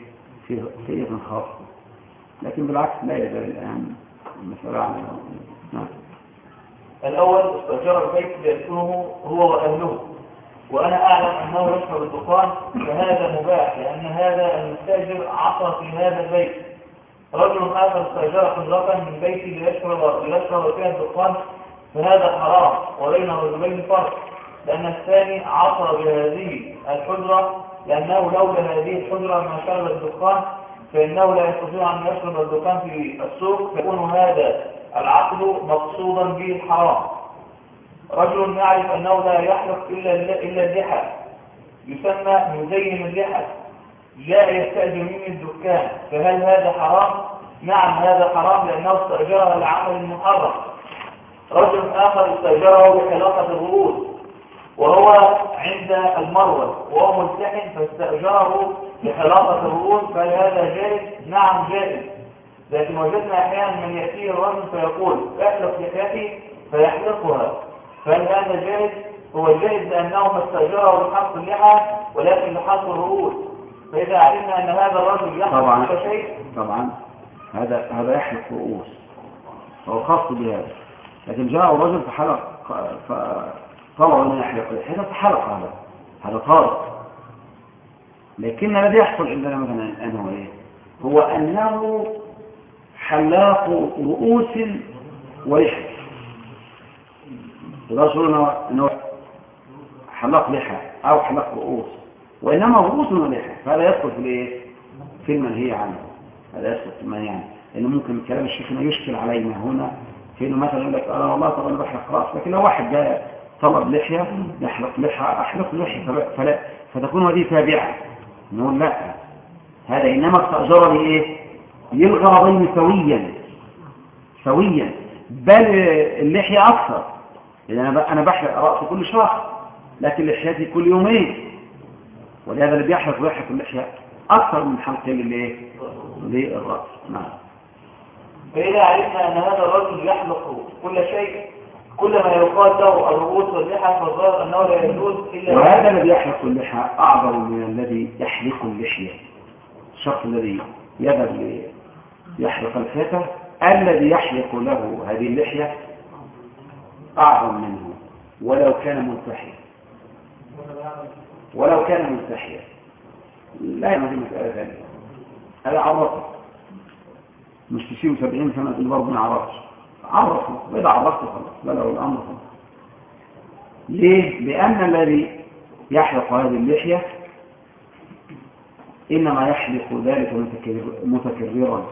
في فئة خاصة لكن بالعكس لا يزال الآن المسألة على نعم. الأول استأجر البيت ليسكنه هو وأهله. وأنا أعلم أنه يشرب الدخان فهذا مباح لأن هذا المستأجر عصى في هذا البيت. رجل آخر استأجر حجرة من بيتي ليشرب ليشرب فيها الدخان فهذا حرام وبين الرجلين فرق لأن الثاني عصى بهذه الحجرة لأنه لولا هذه الحجرة ما شرب الدخان فإنه لا يستطيع أن يشرب الدخان في السوق فيكون هذا العقد مقصودا به الحرام. رجل يعرف أنه لا يحلق إلا إلا اللحى يسمى مزين اللحى جاء يستأجر مني الدكان. فهل هذا حرام؟ نعم هذا حرام لأنه استأجرها لعمل محرم. رجل آخر استأجره بحلاقة الرؤوس وهو عند المروة وهو ملتحن فاستأجره لحلاقة الرؤوس فهل هذا جائز؟ نعم جائز. لكن وجدنا أحيانا من يأتيه الرجل فيقول احلق لحيتي فيحلقها. فهل هذا جائز؟ هو جائز لأنه ما استأجره لحق اللحى ولكن لحق الرؤوس فإذا علمنا أن هذا الرجل يحلق كل شيء طبعا. هذا هذا يحلق رؤوس. هو خاص بهذا. لكن جاء رجل فحلق فطلب أنه يحلق. هذا فحلق هذا. هذا طارق. لكن الذي يحصل عندنا مثلا هو إيه؟ هو أنه حلاق رؤوس ولحى الرسول انه حلاق لحى أو حلاق رؤوس وإنما رؤوس ولحى فهذا يدخل في الايه في المنهي عنه. هذا يدخل في المنهي عنه. لأنه ممكن كلام الشيخ يشكل علينا هنا في إنه مثلا يقول لك أنا والله طبعا بحلق رأس. لكن لو واحد جاء طلب لحية يحلق لحيه أحلق لحية. فلا, فتكون هذه تابعة. نقول لا. هذا إنما استاجر لايه للغرضين سويا. سويا. بل اللحية أكثر. أنا أنا بحلق راسي كل شهر لكن لحيتي كل يومين. ولهذا اللي بيحلق ويحلق اللحية أكثر من حلق للايه للراس نعم. فإذا عرفنا أن هذا الرجل يحلق كل شيء كل ما يقال له الرؤوس واللحى فالظاهر أنه لا يجوز إلا وهذا الذي يحلق اللحى أعظم من الذي يحلق اللحية. الشخص الذي يذهب ليحلق الفتى الذي يحلق له هذه اللحية أعظم منه ولو كان ملتحيا ولو كان ملتحيا لا يمكن مسألة ثانية. هذا عرفه. مش تسيب سبعين سنة تقول برضه ما عرفش عرفه. وإذا عرفته خلاص. بلغ الأمر خلاص. ليه؟ لأن الذي يحلق هذه اللحية إنما يحلق ذلك متكرر- متكررا.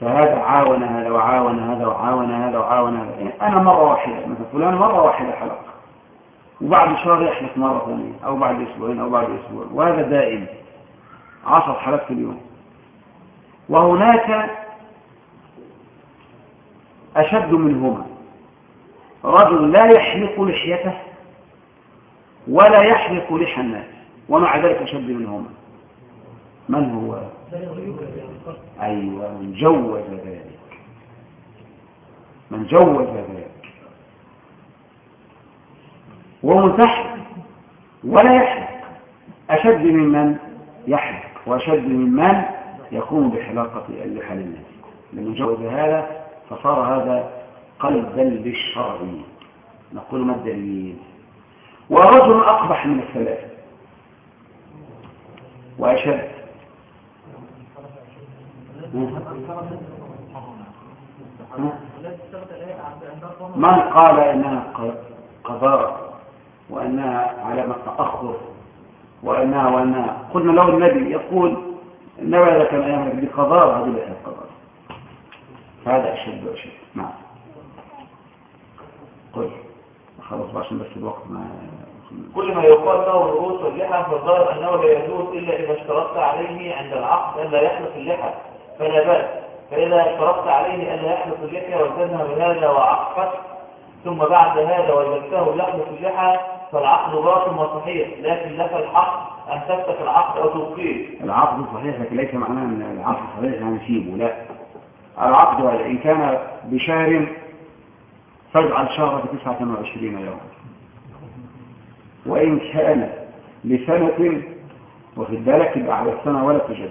فهذا عاون هذا وعاون هذا وعاون هذا وعاون هذا. أنا مرة واحدة مثلا فلان مرة واحدة حلق. وبعد شهر يحلق مرة ثانية أو بعد أسبوعين أو بعد أسبوع. وهذا دائم. عشر حلقات في اليوم. وهناك أشد منهما. رجل لا يحلق لحيته ولا يحلق لحى الناس ومع ذلك أشد منهما. من هو؟ أيوة من جوز ذلك. من جوز ذلك. ومنتحر ولا يحلق. أشد ممن يحلق وأشد ممن يقوم بحلاقة اللحى للناس لمن جوز هذا فصار هذا قلبا للشرع نقول ما الدليل؟ ورجل أقبح من الثلاثة وأشد. من قال إنها قضاء وأنها علامة تأخر وأنها وأنها قلنا لو النبي يقول النبي هذا كان أيام النبي قضاء هذه ليست قضاء. هذا أشد وأشد. نعم. قل. خلاص عشان بس الوقت ما كل ما يقال له الرؤوس واللحى فالظاهر أنه لا يجوز إلا إذا اشترطت عليه عند العقد ألا يحلق اللحى. فلا بأس. فإذا اشترطت عليه ألا يحلق اللحى وزنها بهذا وعقفت ثم بعد هذا وجدته يحلق اللحى فالعقد باطل وصحيح لكن لك الحق أن تفتك العقد أو تبقيه. العقد صحيح لكن ليس معناه أن العقد صحيح يعني نسيبه لا. العقد إن كان بشهر فاجعل شهر بتسعة وعشرين يوما. وإن كان لسنة وفي بالك يبقى على السنة ولا تجد.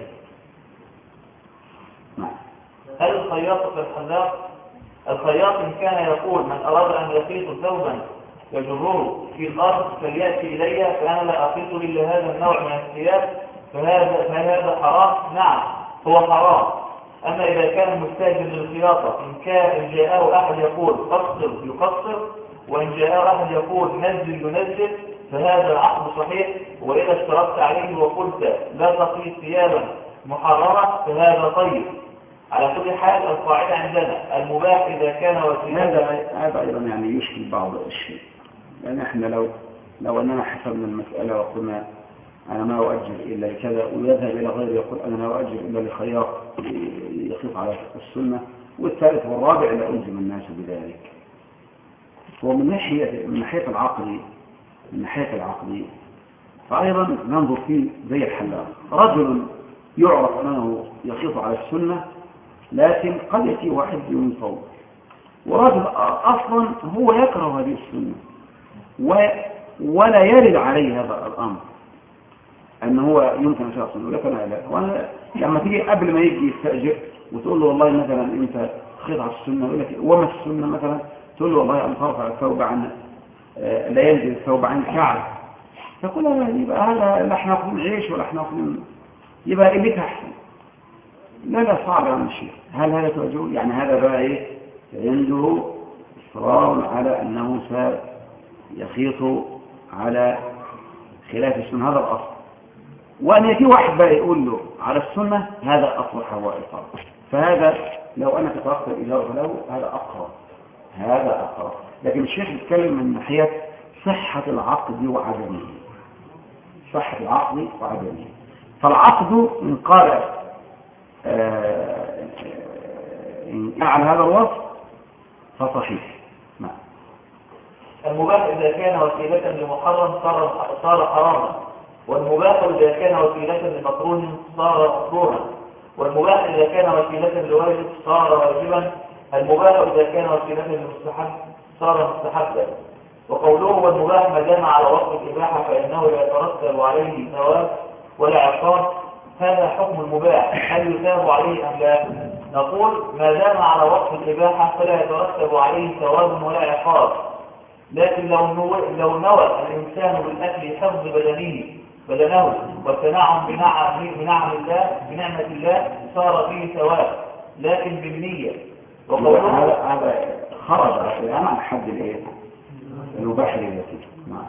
هل الخياط في الحلاق الخياط إن كان يقول من أراد أن يخيط ثوبا يجره في الأرض فليأتي إلي فأنا لا أخيط إلا هذا النوع من الثياب فهذا, فهذا حرام؟ نعم هو حرام. أما إذا كان مستهجن للخياطة إن كان إن جاءه أحد يقول قصر يقصر وإن جاءه أحد يقول نزل ينزل فهذا العقد صحيح. وإذا اشترطت عليه وقلت لا تقيت ثيابا محرمة فهذا طيب. على كل حال القاعدة عندنا المباح إذا كان وسيلة. هذا هذا أيضا يعني يشكل بعض الشيء لأن إحنا لو لو أننا حسبنا المسألة وقلنا أنا ما أؤجر إلا لكذا ويذهب إلى غيره يقول أنا لا أؤجر إلا لخياط يخيط على السنة والثالث والرابع لا ألزم الناس بذلك. ومن ناحية من ناحية العقل من ناحية العقل فأيضا ننظر فيه زي الحلاق رجل يعرف أنه يخيط على السنة لكن قد يأتي واحد من فوق ورجل أصلا هو يكره هذه السنة ولا يرد عليه هذا الأمر. أن هو يمكن شخصا ولكن لا. وأنا لما تيجي قبل ما يجي يستأجر وتقول له والله مثلا أنت خيط على السنة لك وما السنة مثلا؟ تقول له والله أن ترفع الثوب عن لا ينزل الثوب عن الكعب تقول له يبقى هذا لا إحنا نأكل عيش ولا إحنا ناكل يبقى قيمتها أحسن. لا لا صعب يا الشيخ هل هذا توجه؟ يعني هذا بقى إيه عنده إصرار على أنه سيخيط على خلاف السنة. هذا الأصل. وأن يأتي واحد بقى يقول له على السنة هذا اصبح هو اصرار فهذا لو انك تركت الاجاره له هذا أقرب. هذا أقرب. لكن الشيخ يتكلم من ناحية صحة العقد وعدمه. صحة العقد وعدمه. فالعقد ان قال على هذا الوصف فصحيح. نعم. المباح إذا كان وسيلة لمحرم صار صار حراما. والمباح إذا كان وسيلة لمكروه صار مكروها. والمباح إذا كان وسيلة لواجب صار واجبا. المباح إذا كان وسيلة لمستحب صار مستحبا. وقوله والمباح ما دام على وصف الإباحة فإنه يترتب عليه ثواب ولا عقاب. هذا حكم المباح هل يثاب عليه أم لا؟ نقول ما دام على وصف الإباحة فلا يترتب عليه ثواب ولا عقاب لكن لو نوى, لو نوى الإنسان بالأكل حفظ بدنه بدنه والتنعم بنعم, بنعم الله بنعمة الله صار فيه ثواب. لكن بالنية. وقوله هذا خرج عن حد الإيه؟ المباح للتي نعم.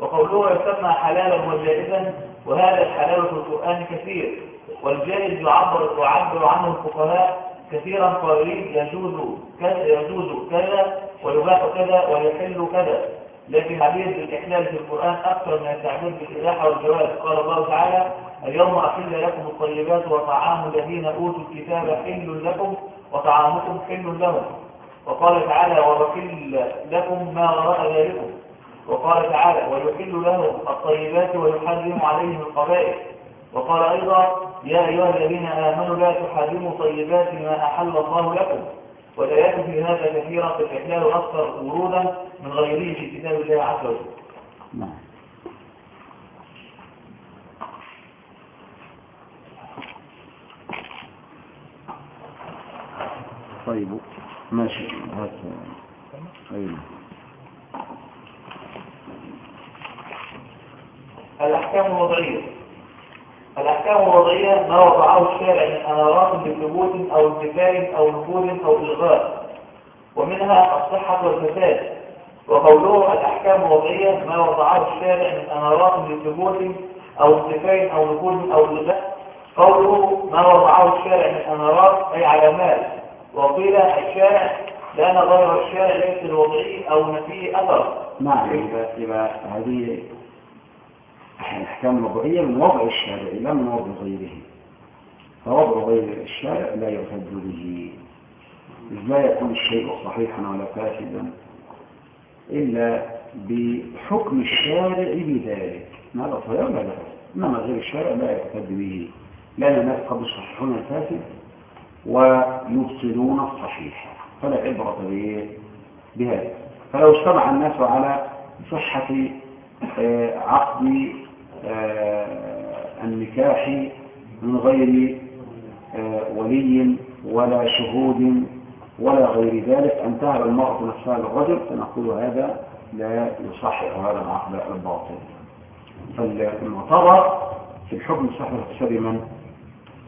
وقوله يسمى حلالا وجائزا وهذا الحلال في القرآن كثير والجائز يعبر يعبر عنه الفقهاء كثيرا قائلين يجوز كذا يجوز كذا ويباح كذا ويحل كذا. لكن تعبير بالإحلال في القرآن أكثر من التعبير بالإباحة والجواز. قال الله تعالى اليوم أحل لكم الطيبات وطعام الذين أوتوا الكتاب حل لكم وطعامكم حل لهم. وقال تعالى وبحل لكم ما وراء ذلكم. وقال تعالى ويحل لهم الطيبات ويحرم عليهم القبائل. وقال أيضا يا أيها الذين آمنوا لا تحرموا طيبات ما أحل الله لكم. والآيات في هذا كثيرة في الإحلال أكثر ورودا من غيره في كتاب الله عز وجل. نعم. طيب ماشي. هات. أيوه. الأحكام الوضعية. الأحكام الوضعية ما وضعه الشارع من أمارات بثبوت أو انتفاع أو نفوذ أو إلغاء ومنها الصحة والفساد. وقوله الأحكام الوضعية ما وضعه الشارع من أمارات بثبوت أو انتفاع أو نفوذ أو إلغاء. قوله ما وضعه الشارع من أمارات أي علامات وقيل الشارع لأن غير الشارع ليس الوضعي أو نفيه أثر نعم. يبقى هذه الأحكام الوضعية من وضع الشارع لا من وضع غيره. فوضع غير الشارع لا يعتد به. لا يكون الشيء صحيحا ولا فاسدا إلا بحكم الشارع بذلك. هذا صحيح ولا لا؟ إنما غير الشارع لا يعتد به. لأن الناس قد يصححون الفاسد ويبطلون الصحيح. فلا عبرة به بهذا. فلو اجتمع الناس على صحة آه، عقد النكاح من غير آه، ولي ولا شهود ولا غير ذلك. أن تهب المرأة نفسها للرجل فنقول هذا لا يصحح هذا العقد الباطل. فالمعتبر في الحكم الصحيح الاقتصادي من؟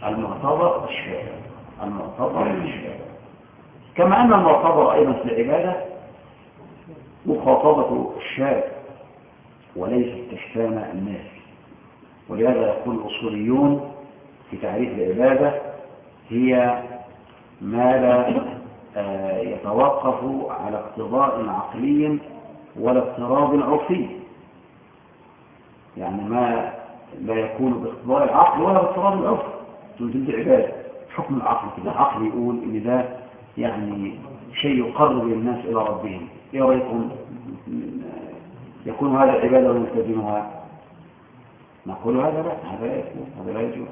المعتبر الشارع المعتبر الشارع كما أن المعتبر أيضا في العبادة مخاطبة الشارع وليس استحسان الناس. ولهذا يقول الأصوليون في تعريف العبادة هي ما لا آه، يتوقف على اقتضاء عقلي ولا اضطراب عرفي. يعني ما لا يكون باقتضاء العقل ولا باضطراب العرف. تنزل عبادة حكم العقل كده. العقل يقول إن ده يعني شيء يقرب الناس إلى ربهم. إيه رأيكم؟ يكون هذا عبادة ونلتزمها نقول هذا لا هذا لا يكون هذا لا يجوز.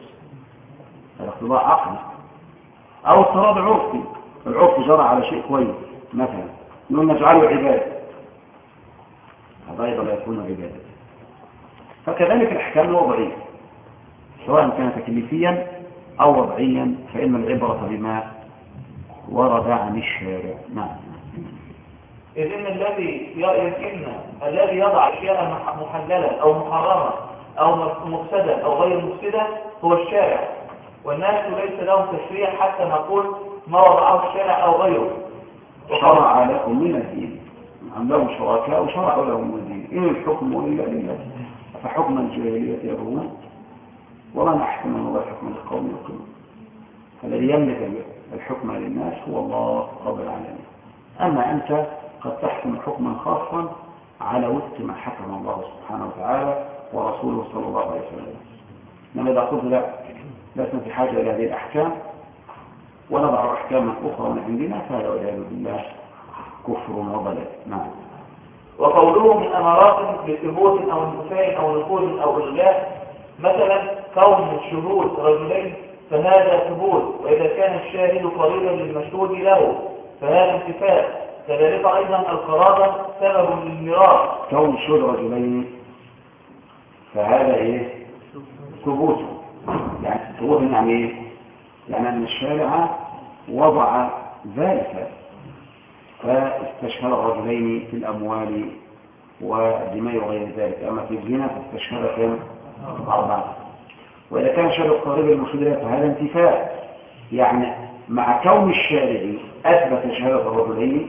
هذا اقتضاء عقلي. أو اضطراب عرفي. العرف جرى على شيء كويس مثلا نقول نجعله عبادة. هذا أيضا لا يكون عبادة. فكذلك الأحكام الوضعية. سواء كان تكليفيا أو وضعيا فإن العبرة بما ورد عن الشارع. نعم. إذ إن الذي الذي يضع أشياء مح- محللة أو محرمة أو مفسدة أو غير مفسدة هو الشارع. والناس ليس لهم تشريع حتى نقول ما وضعه الشارع أو غيره. شرع لكم من الدين. عندهم شركاء وشرعوا لهم من الدين. إن الحكم إلا لله. فحكم الجاهلية يبغون. ومن أحكم من الله حكم القوم يقيمون الذي يملك الحكم للناس هو الله رب العالمين. أما أنت قد تحكم حكما خاصا على وفق ما حكم الله سبحانه وتعالى ورسوله صلى الله عليه وسلم. إنما إذا قلت لا لسنا في حاجة إلى هذه الأحكام ونضع أحكاما أخرى من عندنا فهذا والعياذ بالله كفر وضلال نعم. وقوله من أمارات بثبوت أو انتفاع أو نفوذ أو إلغاء مثلا كون شهود رجلين فهذا ثبوت وإذا كان الشاهد قريبا للمشهود له فهذا انتفاء كذلك أيضا القرابة سبب للميراث. كون شهود رجلين فهذا إيه؟ ثبوت. يعني ثبوت يعني إيه؟ يعني أن الشارع وضع ذلك. فاستشهر الرجلين في الأموال والدماء وغير ذلك. أما في الزنا فاستشهر كم؟ أربعة. وإذا كان شهر القريب المشهود له فهذا انتفاء. يعني مع كون الشارع أثبت شهادة الرجلين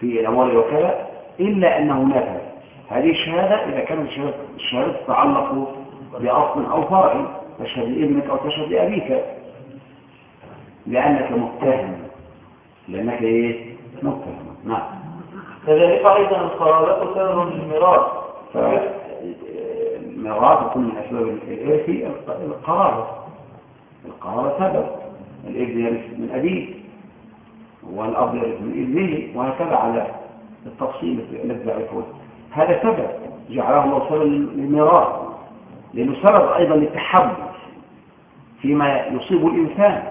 في الأموال وكذا إلا أنه نفى هذه الشهادة إذا كانت الشهادة- تتعلق بأصل أو فرع تشهد لابنك أو تشهد لأبيك. لأنك متهم. لأنك إيه؟ متهم. نعم. كذلك أيضا القرابة سبب للميراث فالميراث يكون من أسباب الإرث القرابة القرابة سبب. الابن يرث من أبيه والأب يرث من ابنه وهكذا على التفصيل الذي يعرفه هذا سبب جعله الله سبب للميراث لأنه سبب أيضا للتحب فيما يصيب الإنسان.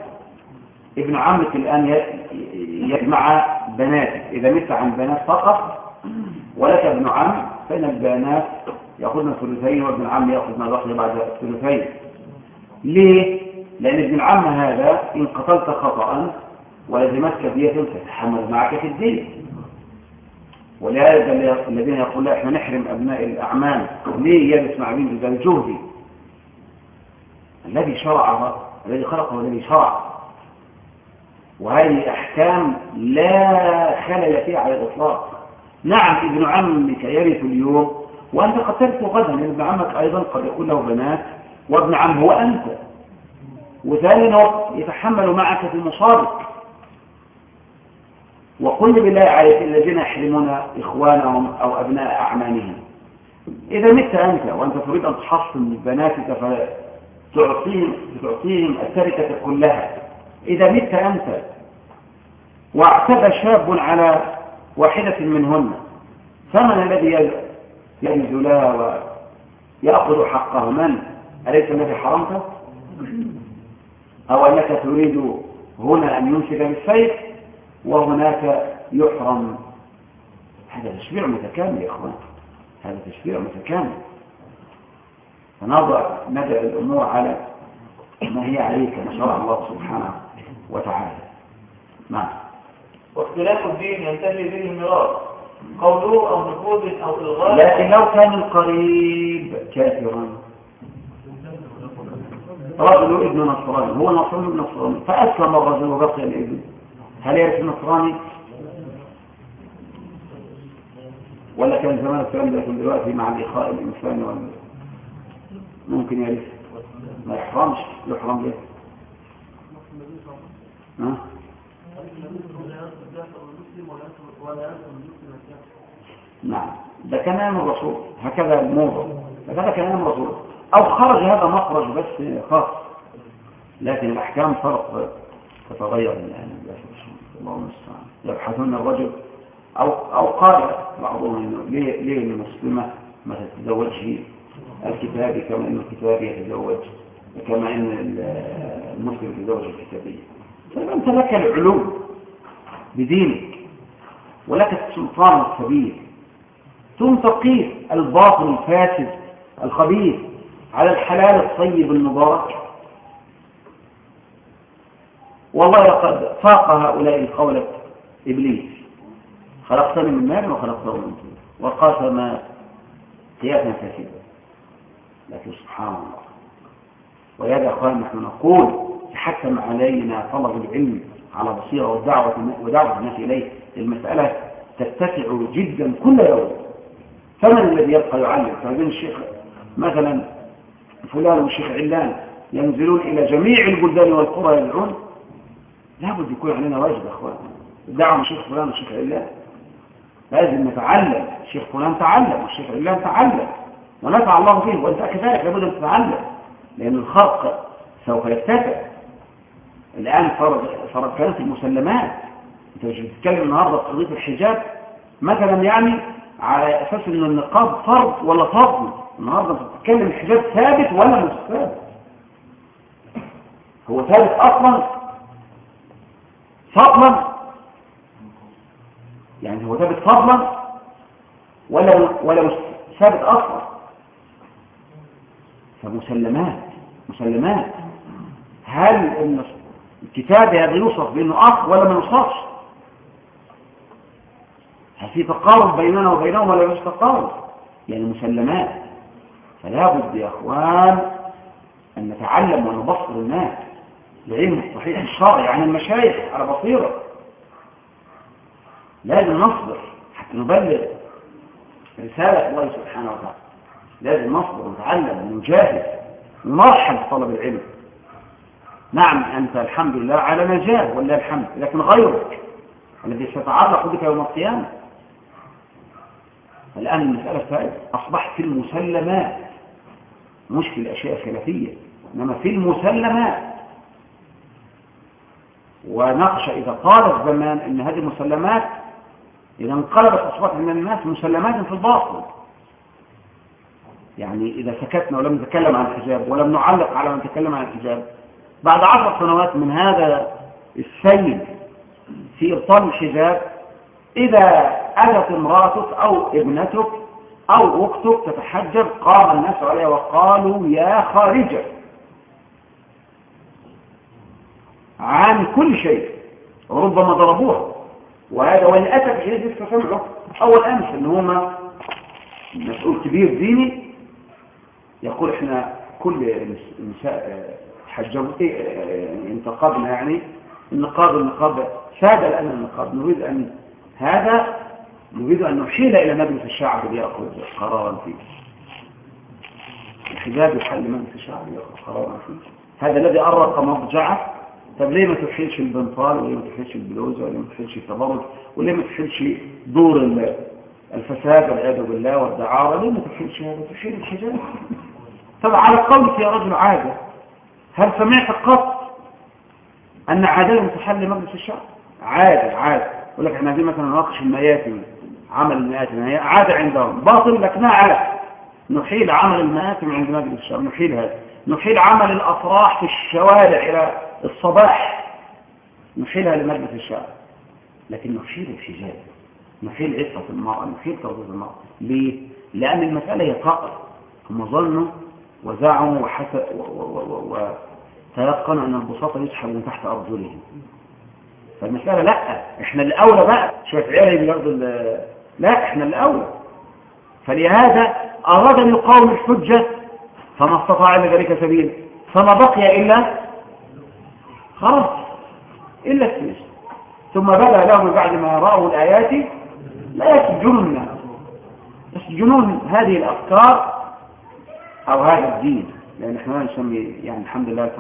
ابن عمك الآن يجمع بناتك إذا مت عن بنات فقط ولك ابن عم فإن البنات يأخذن الثلثين وابن العم يأخذ ما بعد الثلثين. ليه؟ لأن ابن العم هذا إن قتلت خطأ ولزمتك دية تتحمل معك في الدين. ولهذا الذين يقول إحنا نحرم أبناء الأعمام. ليه يلبس مع مين ده الجهدي الذي شرعها الذي خلقه الذي شرع. وهذه أحكام لا خلل فيها على الإطلاق. نعم ابن عمك يرث اليوم وأنت قد ترث غدا. ابن عمك أيضا قد يكون له بنات وابن عم هو أنت. وثانيا يتحمل معك في مصابك. وقل بالله عليك الذين يحرمون إخوانهم أو أبناء أعمامهم. إذا مت أنت وأنت تريد أن تحصن بناتك فتعطيهم تعطيهم التركة كلها. إذا مت أنت واعتدى شاب على واحدة منهن فمن الذي يجد لها ويأخذ حقها من أليس الذي حرمته؟ أو أنك تريد هنا أن يمسك بالسيف؟ وهناك يحرم. هذا تشبيع متكامل يا أخوان. هذا تشبيع متكامل. فنضع ندع الأمور على ما هي عليه كما شرع الله سبحانه وتعالى. نعم. واختلاف الدين ينتهي به الميراث. قوله أو نفوذ أو إلغاء. لكن لو كان القريب كافرا. رجل ابن نصراني هو نصراني ابن نصراني فأسلم الرجل وبقي الابن. هل يعرف النصراني ولا كان زمان الكلام ده يكون دلوقتي مع الإخاء الإنساني ولا ممكن يعرف؟ ما يحرمش يحرم ليه ها؟ نعم. ده كلام الرسول. هكذا الموضوع. هكذا كلام الرسول. أو خرج هذا مخرج بس خاص. لكن الأحكام فرق تتغير الآن للأسف يبحثون الرجل أو أو قال بعضهم إنه ليه ليه المسلمة ما تتزوجش. الكتابي كما إن الكتابي يتزوج كما إن المسلم يتزوج الكتابية. فأنت لك العلوم بدينك ولك السلطان الكبير. تقيس الباطل الفاسد الخبيث على الحلال الطيب المبارك. والله لقد فاق هؤلاء القولة إبليس. خلقتني من مال وخلقته من طين. وقاسم قياسا فاسدا لكن سبحان الله. يا أخوان نحن نقول تحكم علينا طلب العلم على بصيرة والدعوه ودعوة الناس إليه المساله تتسع جدا كل يوم. فمن الذي يبقى يعلم؟ فهذين الشيخ مثلا فلان والشيخ علان ينزلون إلى جميع البلدان والقرى يدعون لابد يكون علينا واجب يا أخوان. الدعوة شيخ فلان والشيخ علان. لازم نتعلم. الشيخ فلان تعلم والشيخ علان تعلم. ونفع الله فيه. وأنت كذلك لابد أن تتعلم. لأن الخلق سوف يرتفع الآن فرض كانت المسلمات. أنت مش بتتكلم النهارده في قضيه الحجاب. مثلا يعني على أساس إن النقاب فرض ولا فضل النهارده أنت بتتكلم الحجاب ثابت ولا مش ثابت. هو ثابت أصلا فضلا يعني هو ثابت فضلا ولا ولا ثابت أصلا؟ فمسلمات مسلمات. هل الكتاب هذا يوصف بأنه اصل ولا ما يوصفش؟ هل في تقارب بيننا وبينهم ولا مش تقارب يعني مسلمات. فلا بد يا إخوان أن نتعلم ونبصر الناس. العلم الصحيح الشرعي عن المشايخ على بصيرة. لازم نصبر حتى نبلغ رسالة الله سبحانه وتعالى. لازم نصبر ونتعلم ونجاهد ونرحل في طلب العلم. نعم أنت الحمد لله على نجاة ولله الحمد لكن غيرك الذي سيتعرق بك يوم القيامة. الآن المسألة الثالثة أصبحت في المسلمات. مش في الأشياء الخلافية إنما في المسلمات. ونقش إذا طال الزمان أن هذه المسلمات إذا انقلبت أصبحت من الناس مسلمات في الباطل. يعني إذا سكتنا ولم نتكلم عن الحجاب ولم نعلق على من تكلم عن الحجاب بعد عشر سنوات من هذا السيد في إبطال الحجاب إذا أتت امرأتك أو ابنتك أو أختك تتحجب قام الناس عليها وقالوا يا خارجة. عن كل شيء وربما ضربوها. وهذا وللأسف الشديد لسه سمعه. أول أمس إن هما مسؤول كبير ديني يقول إحنا كل النساء حجبوا إيه انتقابنا يعني النقاب النقاب ساد الآن النقاب. نريد أن هذا نريد أن نحيل إلى مجلس الشعب ليأخذ قرارا فيه. الحجاب يحل مجلس الشعب ليأخذ قرارا فيه. هذا الذي أرق مضجعه طب ليه ما تحيلش البنطال وليه ما تحيلش البلوزة وليه ما تحيلش التبرج وليه ما تحيلش دور الفساد والعياذ بالله والدعارة؟ ليه ما تحيلش هذا؟ تحيل الحجاب طب على قولك يا رجل عادة هل سمعت قط أن عادة تحل مجلس الشعب؟ عادة عادة. يقول لك إحنا عايزين مثلا نناقش المياتم عمل المياتم هي عادة عندهم باطل لكنها عادة. نحيل عمل المياتم عند مجلس الشعب نحيل هذا. نحيل عمل الأفراح في الشوارع إلى الصباح. نحيلها لمجلس الشعب. لكن نحيل الحجاب. نحيل عفة المرأة. نحيل ترضيز المرأة. ليه؟ لأن المسألة هي طائر هم ظنوا وزعموا وتيقنوا أن البساطة يسحب من تحت أرجلهم فالمسألة لأ. إحنا الأولى بقى. شوية عيالي بياخدوا لا إحنا الأولى. فلهذا أراد أن يقاوم الحجة فما استطاع إلا ذلك سبيل. فما بقي إلا خلاص إلا السجن. ثم بدأ لهم بعد ما رأوا الآيات لا يسجنون. يسجنون هذه الأفكار أو هذا الدين. لأن إحنا نسمي يعني الحمد لله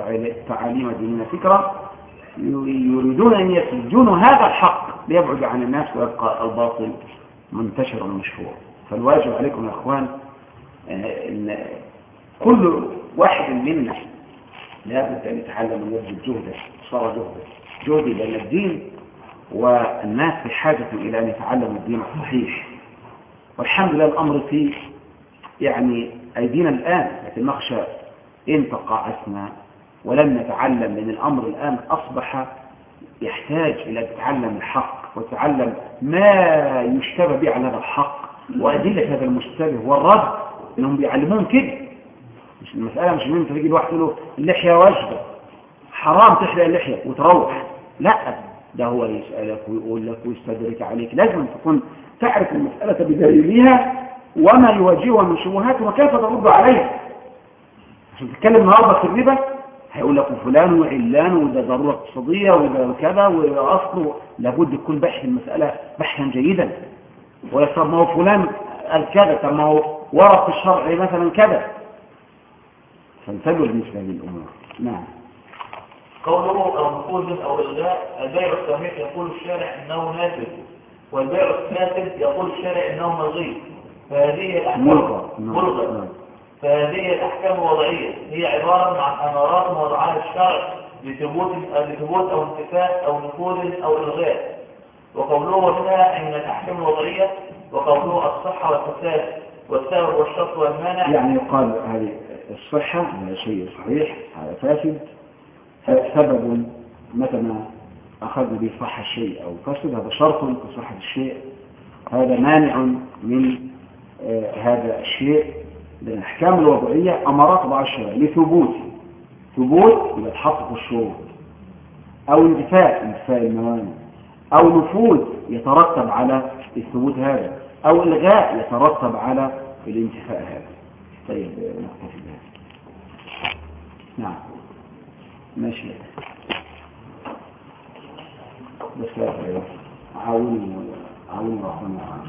تعاليم ديننا فكرة. يريدون أن يسجنوا هذا الحق ليبعد عن الناس ويبقى الباطل منتشرا مشهور فالواجب عليكم يا أخوان أن كل واحد منا لابد أن يتعلم ويبذل جهده صار جهده جهدي لأن الدين والناس بحاجة إلى أن يتعلموا الدين الصحيح والحمد لله الأمر في يعني أيدينا الآن لكن نخشى إن تقاعسنا ولم نتعلم لأن الأمر الآن أصبح يحتاج إلى أن تتعلم الحق وتتعلم ما يشتبه به على هذا الحق. وأدلة هذا المشتبه والرد إنهم بيعلمون كده. مش المسألة مش ان انت تيجي لواحد تقول له اللحية واجبة. حرام تحلق اللحية وتروح. لا ده هو يسألك ويقول لك ويستدرك عليك. لازم تكون تعرف المسألة بدليلها وما يواجهها من شبهات وكيف ترد عليها. عشان تتكلم النهارده في الربا هيقول لك فلان وعلان وده ضرورة اقتصادية وده كذا وأصله لابد يكون بحث المسألة بحثا جيدا. ويصاب ما هو فلان قال كذا طب ما هو ورق الشرع مثلا كذا. فانتبهوا لمثل هذه الأمور. نعم. قوله أو نفوذ أو إلغاء البيع الصحيح يقول الشارع إنه نافذ والبيع الفاسد يقول الشارع إنه ملغي. فهذه الأحكام ملغى. ملغى. نعم. فهذه الأحكام الوضعية هي عبارة عن أمارات وضعها الشرع لثبوت لثبوت أو انتفاء أو نفوذ أو إلغاء. وقوله منها أن الأحكام الوضعية وقوله الصحة والفساد والسبب والشرط والمانع. يعني يقال هذه الصحة هذا شيء صحيح هذا فاسد. سبب متى ما أخذنا به صح الشيء أو فسد هذا شرط في صحة الشيء. هذا مانع من آه، هذا الشيء. لأن الأحكام الوضعية أمارات بعض الشرع لثبوت. ثبوت إذا تحقق الشروط. أو انتفاء انتفاء الموانع. أو نفوذ يترتب على الثبوت هذا. أو إلغاء يترتب على الانتفاء هذا. طيب بهذا نعم. ماشي. بس لا عاونوا عاونوا رحمه الله